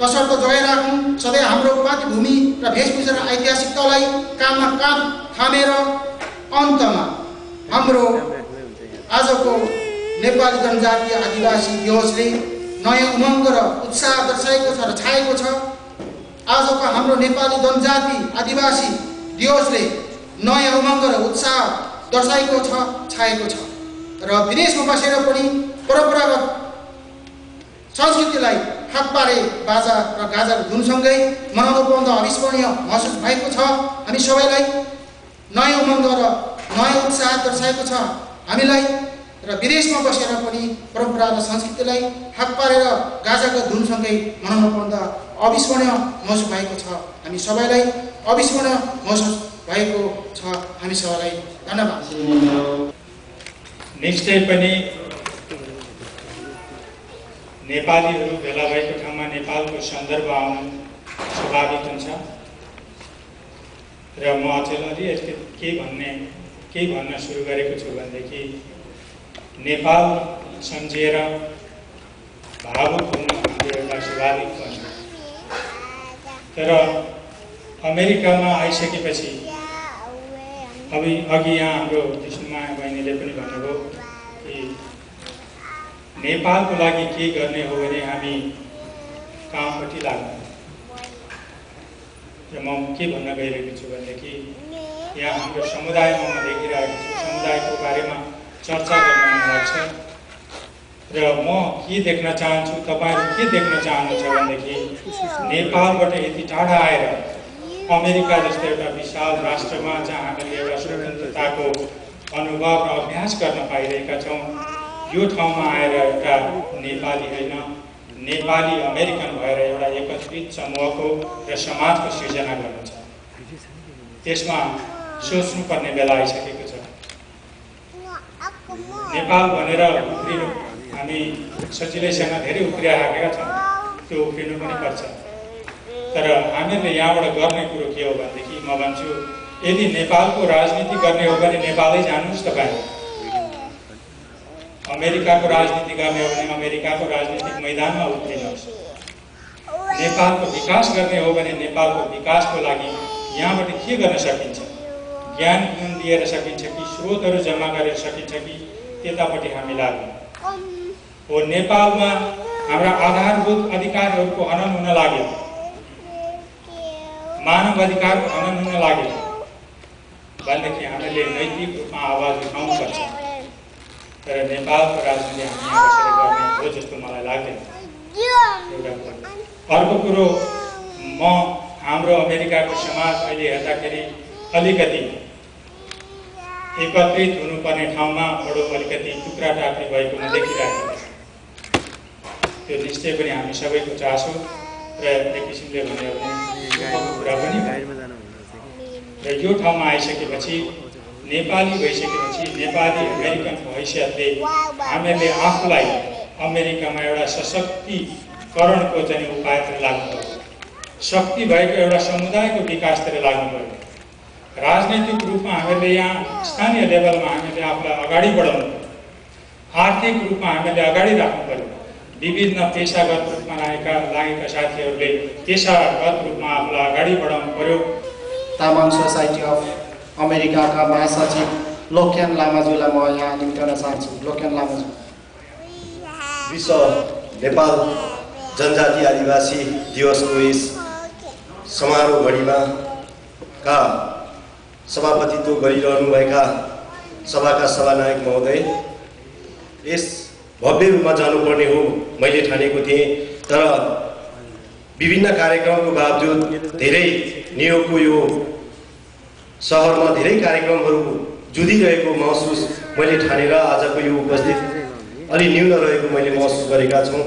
तसर्थ जोगाइराखौँ सधैँ हाम्रो मातृभूमि र वेशभूषा र ऐतिहासिकतालाई काममा काम थामेर अन्तमा हाम्रो आजको नेपाली जनजाति आदिवासी दिवसले नयाँ उमङ्ग र उत्साह दर्शाएको छ र छाएको छ। आजको हाम्रो नेपाली जनजाति आदिवासी दिवसले नयाँ उमङ्ग र उत्साह दर्शाएको छ छाएको छ। र विदेशमा बसेर पनि परम्परागत संस्कृतिलाई हात पारे बाजा र गाजा धुनसँगै मनाउनु पाउँदा अविस्मरणीय महसुस भएको छ। हामी सबैलाई नयाँ उमङ्ग र नयाँ उत्साह दर्शाएको छ। हामीलाई र विदेशमा बसेर पनि परम्परा र संस्कृतिलाई हात पारेर गाजाको धुनसँगै मनाउनु पाउँदा अविस्मरणीय महसुस भएको छ। हामी सबैलाई अविस्मरणीय महसुस भएको छ। हामी सबैलाई धन्यवाद। निश्चय पनि नेपालीहरू भेला भएको ठाउँमा नेपालको सन्दर्भ आउनु स्वाभाविक हुन्छ। र म अचेल अलिकति के भन्ने के भन्न सुरु गरेको छु भनेदेखि नेपाल सम्झिएर भावुक हुनु हाम्रो एउटा स्वाभाविक पनि तर अमेरिकामा आइसकेपछि अब अघि यहाँ हाम्रो विष्णुमाया बहिनीले पनि भन्नुभयो कि नेपालको लागि के गर्ने हो भने हामी कामपट्टि लाग्नु। र म के भन्न गइरहेको छु भनेदेखि यहाँ हाम्रो समुदायमा म देखिरहेको छु। समुदायको बारेमा चर्चा गर्न लाग्छ र म के देख्न चाहन्छु तपाईँहरू के देख्न चाहनुहुन्छ भनेदेखि नेपालबाट यति टाढा आएर अमेरिका जस्तो एउटा विशाल राष्ट्रमा जहाँ हामीले एउटा स्वतन्त्रताको अनुभव र अभ्यास गर्न पाइरहेका छौँ यो ठाउँमा आएर एउटा नेपाली होइन नेपाली अमेरिकन भएर एउटा एकत्रित समूहको र समाजको सृजना गर्नु छ त्यसमा सोच्नुपर्ने बेला आइसकेको छ। नेपाल भनेर उफ्रिनु। हामी सजिलैसँग धेरै उफ्रिराखेका छौँ। त्यो उफ्रिनु पनि पर्छ। तर हामीहरूले यहाँबाट गर्ने कुरो के हो भनेदेखि म भन्छु यदि नेपालको राजनीति गर्ने हो भने नेपालै जानुहोस् तपाईँ। अमेरिकाको राजनीति गर्ने हो भने अमेरिकाको राजनीतिक मैदानमा उत्रिनुहोस् नेपालको विकास गर्ने हो भने नेपालको विकासको लागि यहाँबाट के गर्न सकिन्छ? ज्ञान गुण दिएर सकिन्छ कि स्रोतहरू जम्मा गरेर सकिन्छ कि त्यतापट्टि हामी लाग्यौँ। हो नेपालमा हाम्रा आधारभूत अधिकारहरूको हनन हुन लाग्यो। मानव अधिकारको हनन हुन लाग्यो। भनेदेखि हामीले नैतिक रूपमा आवाज उठाउनुपर्छ। तर नेपालको राजनीति हामी बसेर गर्ने हो जस्तो मलाई लाग्दैन। एउटा कुरो। अर्को कुरो म हाम्रो अमेरिकाको समाज अहिले हेर्दाखेरि अलिकति एकत्रित हुनुपर्ने ठाउँमा बडो अलिकति टुक्रा टाक्री भएको म देखिरहेको छु। त्यो निश्चय पनि हामी सबैको चासो र एक किसिमले भन्यो भने कुरा पनि। र यो ठाउँमा आइसकेपछि नेपाली भइसकेपछि नेपाली अमेरिकनको हैसियतले हामीहरूले आफूलाई अमेरिकामा एउटा सशक्तिकरणको चाहिँ उपायतिर लाग्नु शक्ति भएको एउटा समुदायको विकासतिर लाग्नु पर्यो राजनैतिक रूपमा हामीहरूले यहाँ स्थानीय लेभलमा हामीले आफूलाई अगाडि बढाउनु पर्यो। आर्थिक रूपमा हामीले अगाडि राख्नु पर्यो। विभिन्न पेसागत रूपमा लागेका लागेका साथीहरूले पेसागत रूपमा आफूलाई अगाडि बढाउनु पर्यो। तामाङ सोसाइटी अफ अमेरिकाका महासचिव लोक्यान लामाज्यूलाई म यहाँ निम्त्याउन चाहन्छु। लोक्यान लामाज्यू विश्व नेपाल जनजाति आदिवासी दिवसको यस समारोह घडीमा का सभापतित्व गरिरहनुभएका सभाका सभानायक महोदय यस भव्य रूपमा जानुपर्ने हो मैले ठानेको थिएँ तर विभिन्न कार्यक्रमको बावजुद धेरै न्युयोर्कको यो सहरमा धेरै कार्यक्रमहरू जुधिरहेको महसुस मैले ठानेर आजको यो उपस्थित अलि न्यून रहेको मैले महसुस गरेका छौँ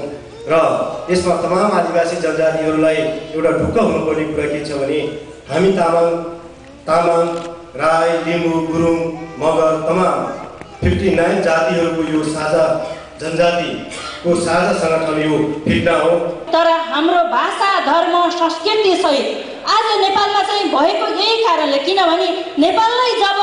र यसमा तमाम आदिवासी जनजातिहरूलाई एउटा ढुक्क हुनुपर्ने कुरा के छ भने हामी तामाङ तामाङ राई लिम्बू गुरुङ मगर तमाम फिफ्टी नाइन जातिहरूको यो साझा जनजातिको साझा सङ्गठन यो फिर्ता हो। तर हाम्रो भाषा धर्म संस्कृति सहित आज नेपालमा चाहिँ भएको यही कारणले किनभने नेपाललाई जब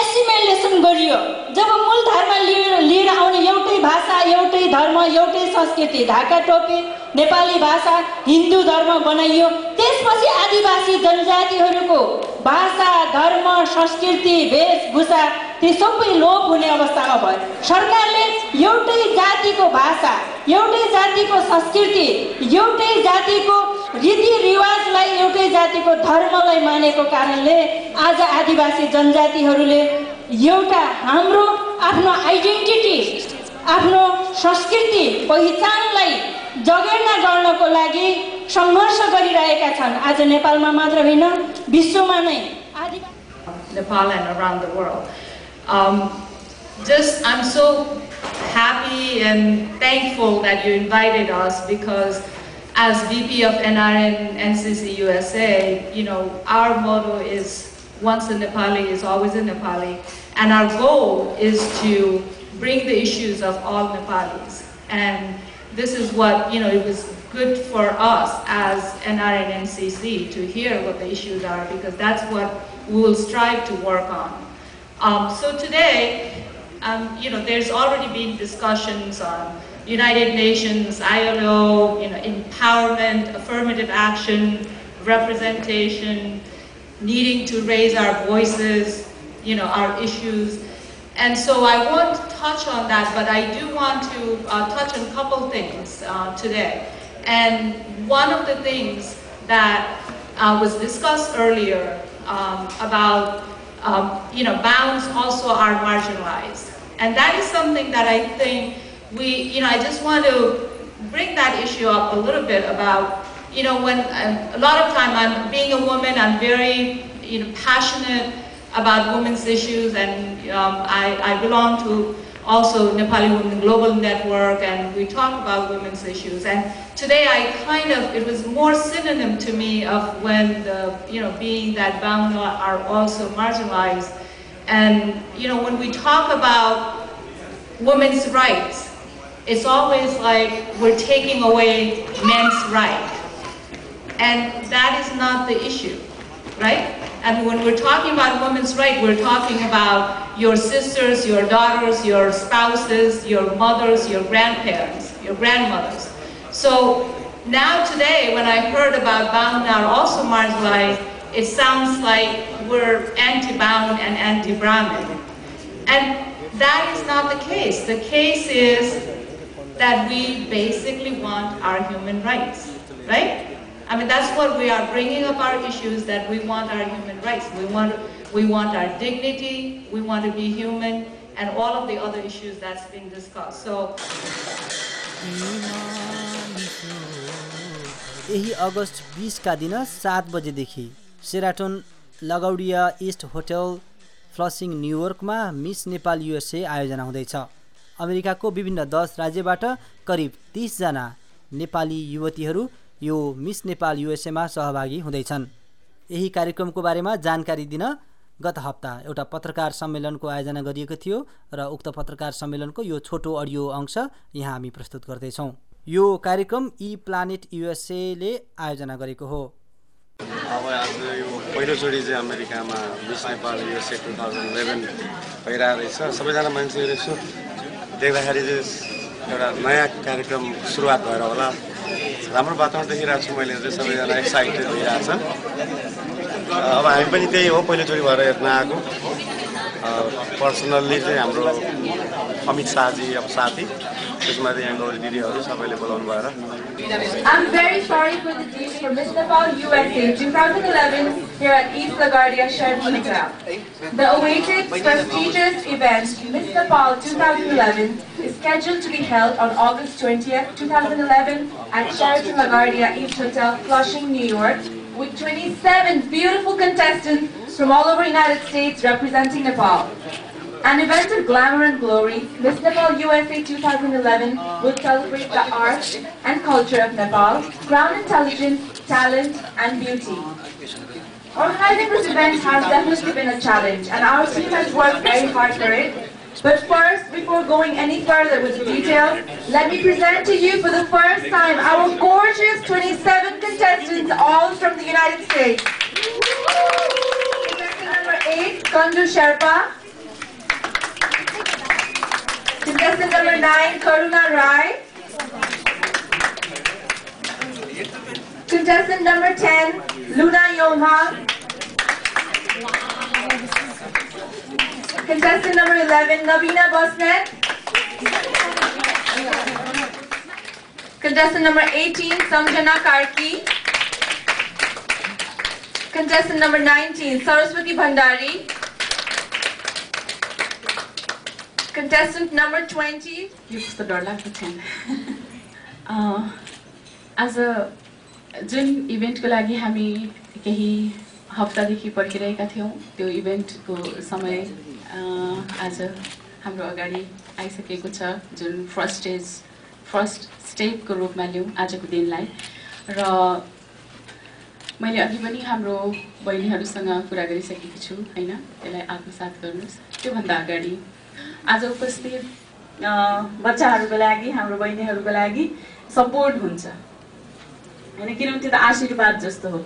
एसिमेलेसन गरियो जब मूलधारमा लिएर लिएर आउने एउटै भाषा एउटै धर्म एउटै संस्कृति ढाका टोपी नेपाली भाषा हिन्दू धर्म बनाइयो। त्यसपछि आदिवासी जनजातिहरूको भाषा धर्म संस्कृति वेशभूषा ती सबै लोप हुने अवस्थामा भयो। सरकारले एउटै जातिको भाषा एउटै जातिको संस्कृति एउटै जातिको रीतिरिवाजलाई एउटै जातिको धर्मलाई मानेको कारणले आज आदिवासी जनजातिहरूले एउटा हाम्रो आफ्नो आइडेन्टिटी आफ्नो संस्कृति पहिचानलाई जगेर्ना गर्नको लागि सङ्घर्ष गरिरहेका छन् आज नेपालमा मात्र होइन विश्वमा नै Nepal and around the world. Um, just, I'm so happy and thankful that you invited us because as VP of NRN NCC USA, you know, our motto is once a Nepali is always a Nepali. And our goal is to bring the issues of all Nepalis. And this is what, you know, it was good for us as NRN NCC to hear what the issues are because that's what we will strive to work on. Um, so today, um, you know, there's already been discussions on United Nations, ILO, you know, empowerment, affirmative action, representation, needing to raise our voices, you know, our issues. And so I won't touch on that, but I do want to uh, touch on a couple things uh, today. And one of the things that uh, was discussed earlier um, about, um, you know, bounds also are marginalized. And that is something that I think we, you know, I just want to bring that issue up a little bit about, you know, when um, a lot of time I'm being a woman, I'm very, you know, passionate about women's issues, and um, I, I belong to also Nepali Women Global Network, and we talk about women's issues. And today, I kind of it was more synonym to me of when the you know being that bound are also marginalized, and you know when we talk about women's rights, it's always like we're taking away men's right, and that is not the issue, right? And when we're talking about women's rights, we're talking about your sisters, your daughters, your spouses, your mothers, your grandparents, your grandmothers. So now today, when I heard about bound now also marginalized, it sounds like we're anti-bound and anti-Brahmin. And that is not the case. The case is that we basically want our human rights, right? I mean, that's what we are bringing up our issues that we want our human rights. We want, we want our dignity, we want to be human, and all of the other issues that's being discussed. So. यही अगस्त बिसका दिन सात बजेदेखि Sheraton LaGuardia East hotel Flushing न्युयोर्कमा Miss Nepal USA आयोजना हुँदैछ अमेरिकाको विभिन्न दस राज्यबाट करिब तिसजना नेपाली युवतीहरू यो मिस नेपाल युएसएमा सहभागी हुँदैछन्। यही कार्यक्रमको बारेमा जानकारी दिन गत हप्ता एउटा पत्रकार सम्मेलनको आयोजना गरिएको थियो र उक्त पत्रकार सम्मेलनको यो छोटो अडियो अंश यहाँ हामी प्रस्तुत गर्दैछौँ। यो कार्यक्रम ई प्लानेट युएसएले आयोजना गरेको हो। अब आज यो पहिलोचोटि चाहिँ अमेरिकामा Miss Nepal USA two thousand eleven भइरहेको रहेछ। सबैजना मान्छेहरू यसो देख्दाखेरि चाहिँ एउटा नयाँ कार्यक्रम सुरुवात भएर होला। राम्रो वातावरण देखिरहेको छु मैले चाहिँ सबैजना एक्साइटेड भइरहेछ अब हामी पनि त्यही हो पहिलोचोटि भएर हेर्न आएको पर्सनल्ली चाहिँ हाम्रो अमित शाहजी अब साथी त्यसमा चाहिँ यहाँ गौरी दिदीहरू सबैले बोलाउनु भएर I'm very sorry for the team for Miss Nepal USA 2011 here at East LaGuardia Sharjitra. The awaited prestigious event, Miss Nepal 2011, is scheduled to be held on August 20th, 2011 at Sheraton LaGuardia East Hotel, Flushing, New York, with 27 beautiful contestants from all over the United States representing Nepal. An event of glamour and glory, Miss Nepal USA 2011 will celebrate the art and culture of Nepal, ground intelligence, talent, and beauty. Organizing this event has definitely been a challenge, and our team has worked very hard for it. But first, before going any further with the details, let me present to you for the first time our gorgeous 27 contestants, all from the United States. Contestant number 8, Kandu Sherpa. Contestant number 9, Karuna Rai. Contestant number 10, Luna Yonha. Contestant number 11, Navina Bosnet. Contestant number 18, Samjana Karki. Contestant number 19, Saraswati Bhandari. Contestant number 20. यो कस्तो डरलाग्दो अँ, आज जुन इभेन्टको लागि हामी केही हप्तादेखि पर्खिरहेका थियौँ त्यो इभेन्टको समय आज हाम्रो अगाडि आइसकेको छ जुन फर्स्ट स्टेज फर्स्ट स्टेपको रूपमा लिउँ आजको दिनलाई र मैले अघि पनि हाम्रो बहिनीहरूसँग कुरा गरिसकेकी छु होइन? त्यसलाई आत्मसात गर्नुहोस्। त्योभन्दा अगाडि आज उपस्थित बच्चाहरूको लागि हाम्रो बहिनीहरूको लागि सपोर्ट हुन्छ। होइन किनभने त्यो त आशीर्वाद जस्तो हो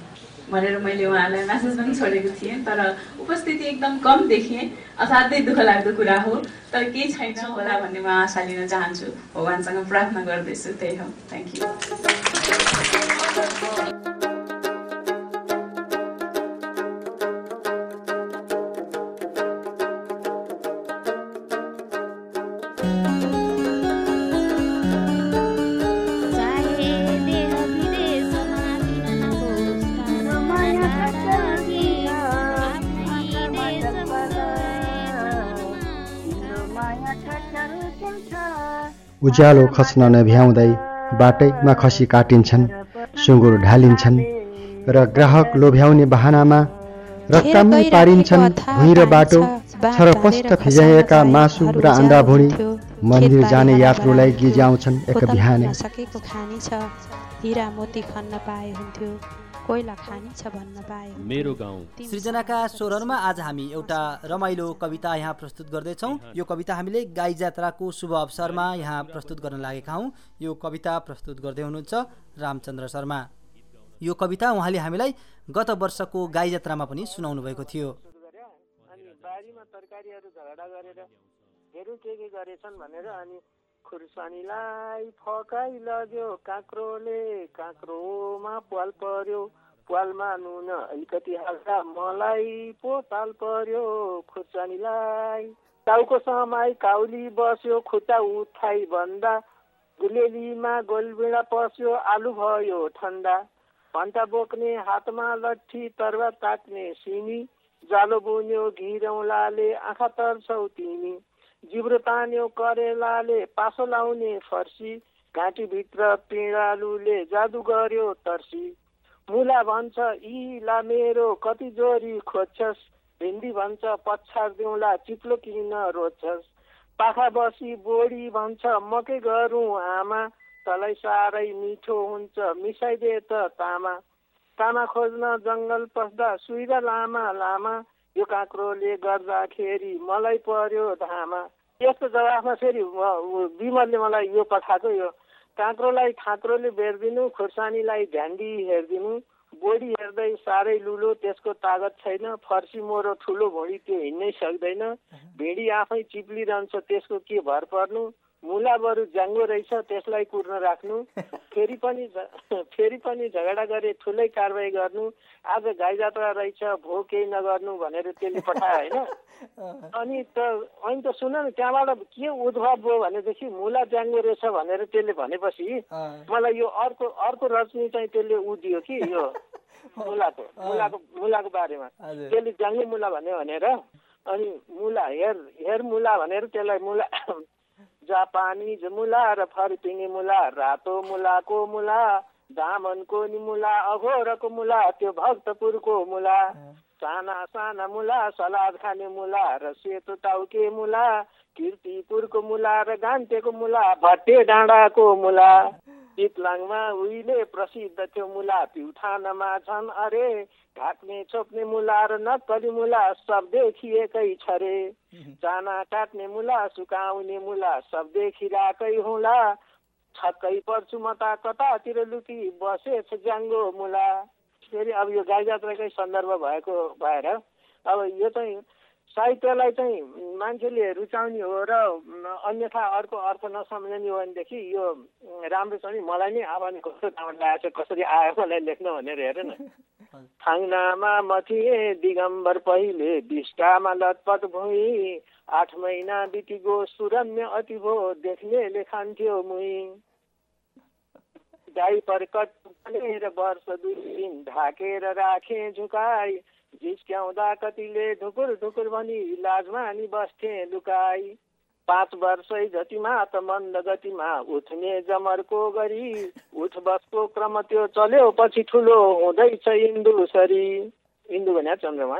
भनेर मैले उहाँलाई म्यासेज पनि छोडेको थिएँ तर उपस्थिति एकदम कम देखेँ असाध्यै दुःख लाग्दो कुरा हो। तर केही छैन होला भन्ने म आशा लिन चाहन्छु। भगवान्सँग प्रार्थना गर्दैछु। त्यही हो। थ्याङ्क यू उज्यालो खस्न नभ्याउँदै बाटैमा खसी काटिन्छन् सुँगुर ढालिन्छन् र ग्राहक लोभ्याउने बहानामा रक्कामै पारिन्छन्। भुइँ र बाटो छरपष्ट फिजाइएका मासु र अन्डा भुँडी मन्दिर जाने यात्रुलाई गिज्याउँछन्। एक बिहानै। कोइला खानी छ भन्न पाए मेरो गाउँ। सृजनाका स्वरहरूमा आज हामी एउटा रमाइलो कविता यहाँ प्रस्तुत गर्दैछौँ। यो कविता हामीले गाई जात्राको शुभ अवसरमा यहाँ प्रस्तुत गर्न लागेका हौँ। यो कविता प्रस्तुत गर्दै हुनुहुन्छ रामचन्द्र शर्मा। यो कविता उहाँले हामीलाई गत वर्षको गाई जात्रामा पनि सुनाउनु भएको थियो। बारीमा तरकारीहरू झगडा गरेर हेरौँ के के गरेछन् भनेर अनि खुर्सानीलाई फकाइ लग्यो काँक्रोले काँक्रोमा प्वाल पर्यो प्वालमा नुन अलिकति हाल्दा मलाई पो ताल पर्यो खुर्सानीलाई। टाउको समाई काउली बस्यो खुट्टा उठाइ भन्दा गुलेलीमा गोलबिडा पस्यो आलु भयो ठन्डा। भन्टा बोक्ने हातमा लट्ठी तरुवा ताक्ने सिमी जालो बुन्यो घिरौँलाले आँखा तर्छौ तिमी। जिब्रो तान्यो करेलाले पासो लाउने फर्सी घाँटीभित्र पिँडालुले जादु गर्यो तर्सी। मुला भन्छ इला मेरो कति जोरी खोज्छस्? भिन्डी भन्छ पछाड दिउँला चिप्लो किन रोज्छस्? पाखा बसी बोडी भन्छ म के गरौँ आमा तलाई साह्रै मिठो हुन्छ मिसाइदे त तामा। तामा खोज्न जङ्गल पस्दा सुइरा लामा लामा यो काँक्रोले गर्दाखेरि मलाई पर्यो धामा। यस्तो जवाफमा फेरि विमलले मलाई यो पठाएको यो। काँक्रोलाई ठाक्रोले बेरिदिनु खुर्सानीलाई झ्यान्डी हेरिदिनु बोडी हेर्दै साह्रै लुलो त्यसको तागत छैन फर्सी मोरो ठुलो भुँडी त्यो हिँड्नै सक्दैन भिडी आफै चिप्लिरहन्छ त्यसको के भर पर्नु? मुला बरु जाङ्गो रहेछ त्यसलाई कुर्न राख्नु। [LAUGHS] फेरि पनि फेरि पनि झगडा गरे ठुलै कारवाही गर्नु आज गाई जात्रा रहेछ भो केही नगर्नु भनेर त्यसले पठायो होइन? [LAUGHS] अनि त अनि त सुन न त्यहाँबाट के उद्भव भयो भनेदेखि मुला जाङ्गो रहेछ भनेर त्यसले भनेपछि मलाई यो अर्को अर्को रचनी चाहिँ त्यसले उ दियो कि यो [LAUGHS] मुलाको मुलाको मुलाको बारेमा। त्यसले जाङ्गे मुला भन्यो भनेर अनि मुला हेर हेर मुला भनेर त्यसलाई मुला जापानी मुला र फर्पिङे मुला रातो मुलाको मुला दामनको नि मुला अघोरको मुला त्यो भक्तपुरको मुला साना साना मुला सलाद खाने मुला र सेतो टाउके मुला किर्तिपुरको मुला र गान्तेको मुला भट्टे डाँडाको मुला। चितलाङमा उहिले प्रसिद्ध थियो मुला। प्युठानमा छन् अरे ढाक्ने छोप्ने मुला र नक्कली मुला सब देखिएकै छ रे। चाना काट्ने मुला सुकाउने मुला सब देखिरहेकै हुला। छक्कै पर्छु म त कतातिर लुकी बसेछ ज्याङ्गो मुला। फेरि अब यो गाई जात्राकै सन्दर्भ भएको भएर अब यो चाहिँ साहित्यलाई चाहिँ मान्छेले रुचाउने हो र अन्यथा अर्को अर्को नसम्झने हो भनेदेखि यो राम्रो छ नि मलाई नै नि कस्तो राम्रो लागेको छ कसरी आयो मलाई लेख्न भनेर हेर न। थाङ्नामा म थिएँ दिगम्बर पहिले बिस्टामा लटपट भुइँ आठ महिना बितिगो सुरम्य अति भो देख्नेले खान्थ्यो मुही डाइपर कट भनेर वर्ष दुई दिन ढाकेर राखेँ झुकाई जिस्क्याउँदा कतिले ढुकुर ढुकुर भनी लाजमा नि बस्थे लुकाई। पाँच वर्षै जतिमा त मन्द गतिमा उठ्ने जमरको गरी। उठ बसको क्रम त्यो चल्यो पछि ठुलो हुँदैछ इन्दु सरी इन्दु भने चन्द्रमा?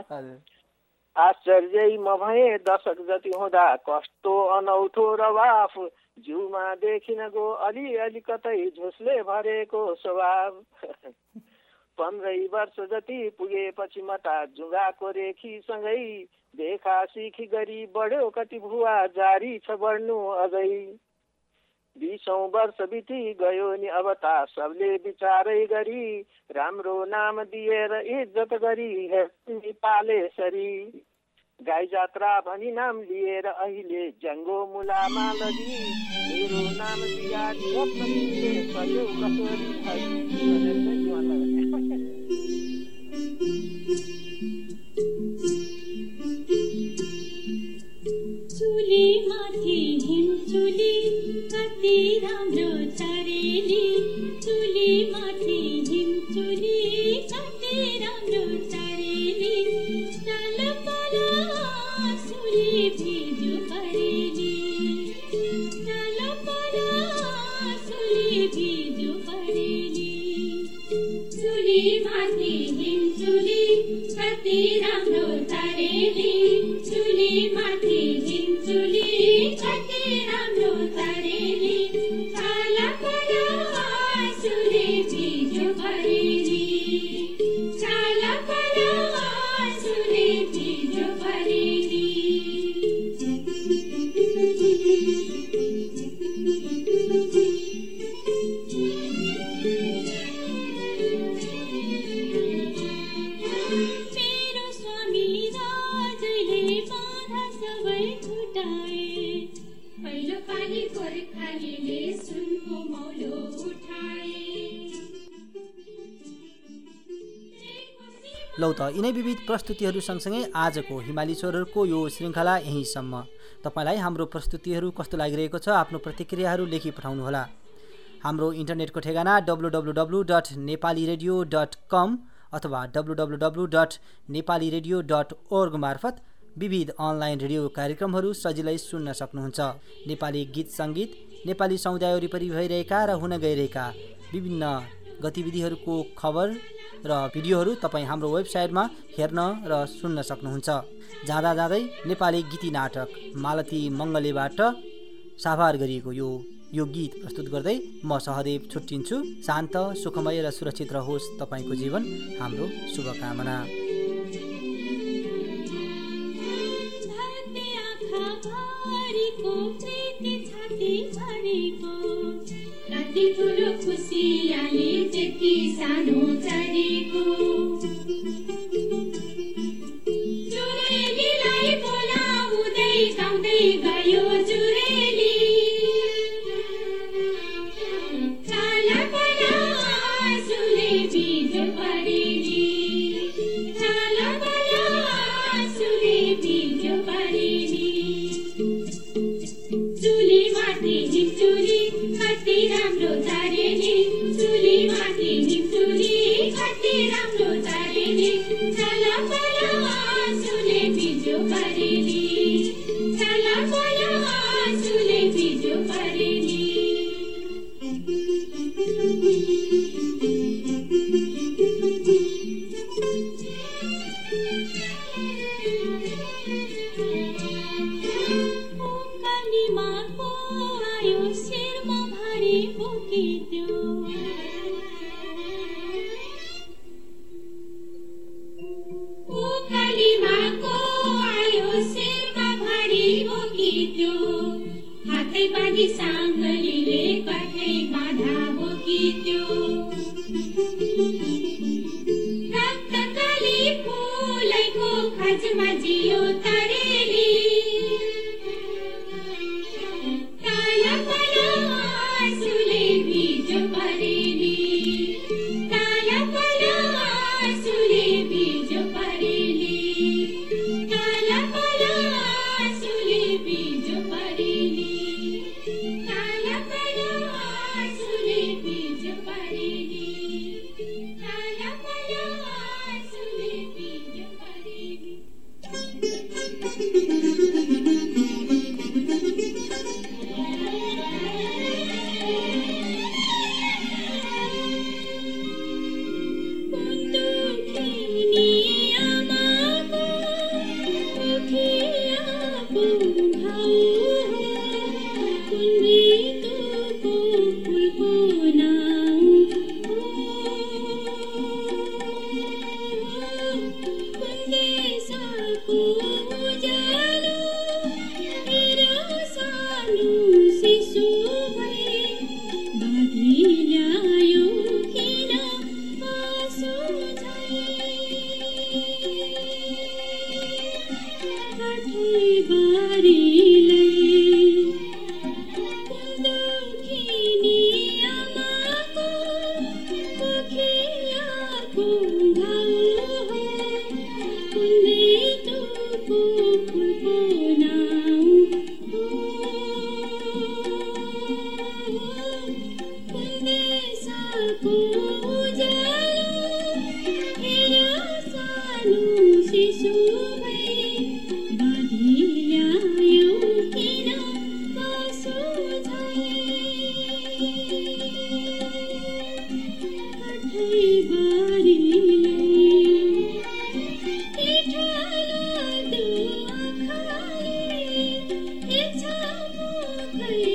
आश्चर्यै म भएँ दशक जति हुँदा कस्तो अनौठो रवाफ। जिउमा देखिन गो अलि अलि कतै झुसले भरेको स्वभाव। [LAUGHS] पन्ध्रै वर्ष जति पुगेपछि मता जुगाको रेखीसँगै देखा सिखी गरी बढ्यो। कति भुवा जारी छ बढ्नु अझै। बिसौँ वर्ष बिति गयो नि अब ता सबले विचारै गरी राम्रो नाम दिएर इज्जत गरी पाले सरी। गाई जात्रा भनी नाम लिएर अहिले जङ्गो मुलामा लगी। मेरो नाम बिगारी प्रस्तुतिहरू सँगसँगै आजको हिमाली स्वरहरूको यो श्रृङ्खला यहीँसम्म। तपाईँलाई हाम्रो प्रस्तुतिहरू कस्तो लागिरहेको छ आफ्नो प्रतिक्रियाहरू लेखी पठाउनुहोला। हाम्रो इन्टरनेटको ठेगाना W W W dot Nepali radio dot com अथवा W W W dot Nepali radio dot org मार्फत विविध अनलाइन रेडियो कार्यक्रमहरू सजिलै सुन्न सक्नुहुन्छ। नेपाली गीत सङ्गीत नेपाली समुदाय वरिपरि भइरहेका र हुन गइरहेका विभिन्न गतिविधिहरूको खबर र भिडियोहरू तपाईँ हाम्रो वेबसाइटमा हेर्न र सुन्न सक्नुहुन्छ। जाँदा जाँदै नेपाली गीति नाटक मालती मङ्गलेबाट साभार गरिएको यो यो गीत प्रस्तुत गर्दै म सहदेव छुट्टिन्छु। शान्त सुखमय र सुरक्षित रहोस् तपाईँको जीवन। हाम्रो शुभकामना। कति खुसियाली त्यति सानो चरेको बोलाउँदै गाउँदै गयो Please.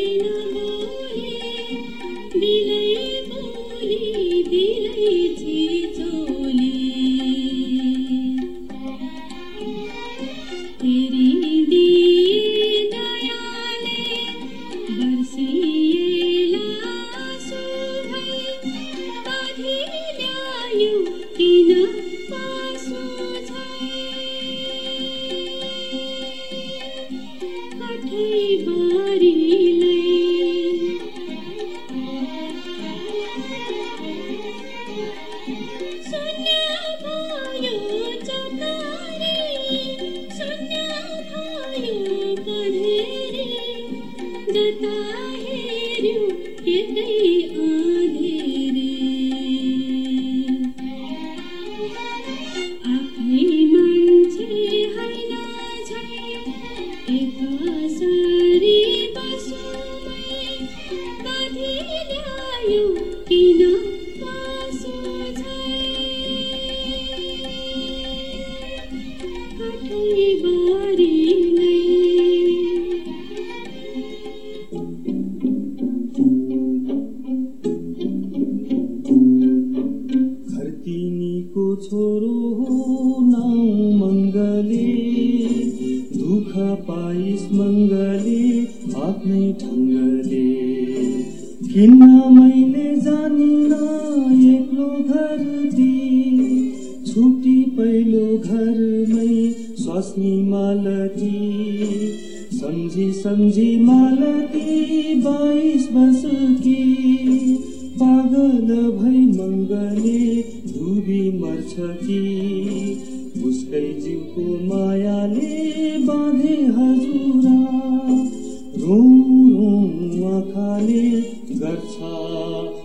मर्छ कि उसकै जिउको मायाले बाँधे हजुरा। रो रु आँखाले गर्छ।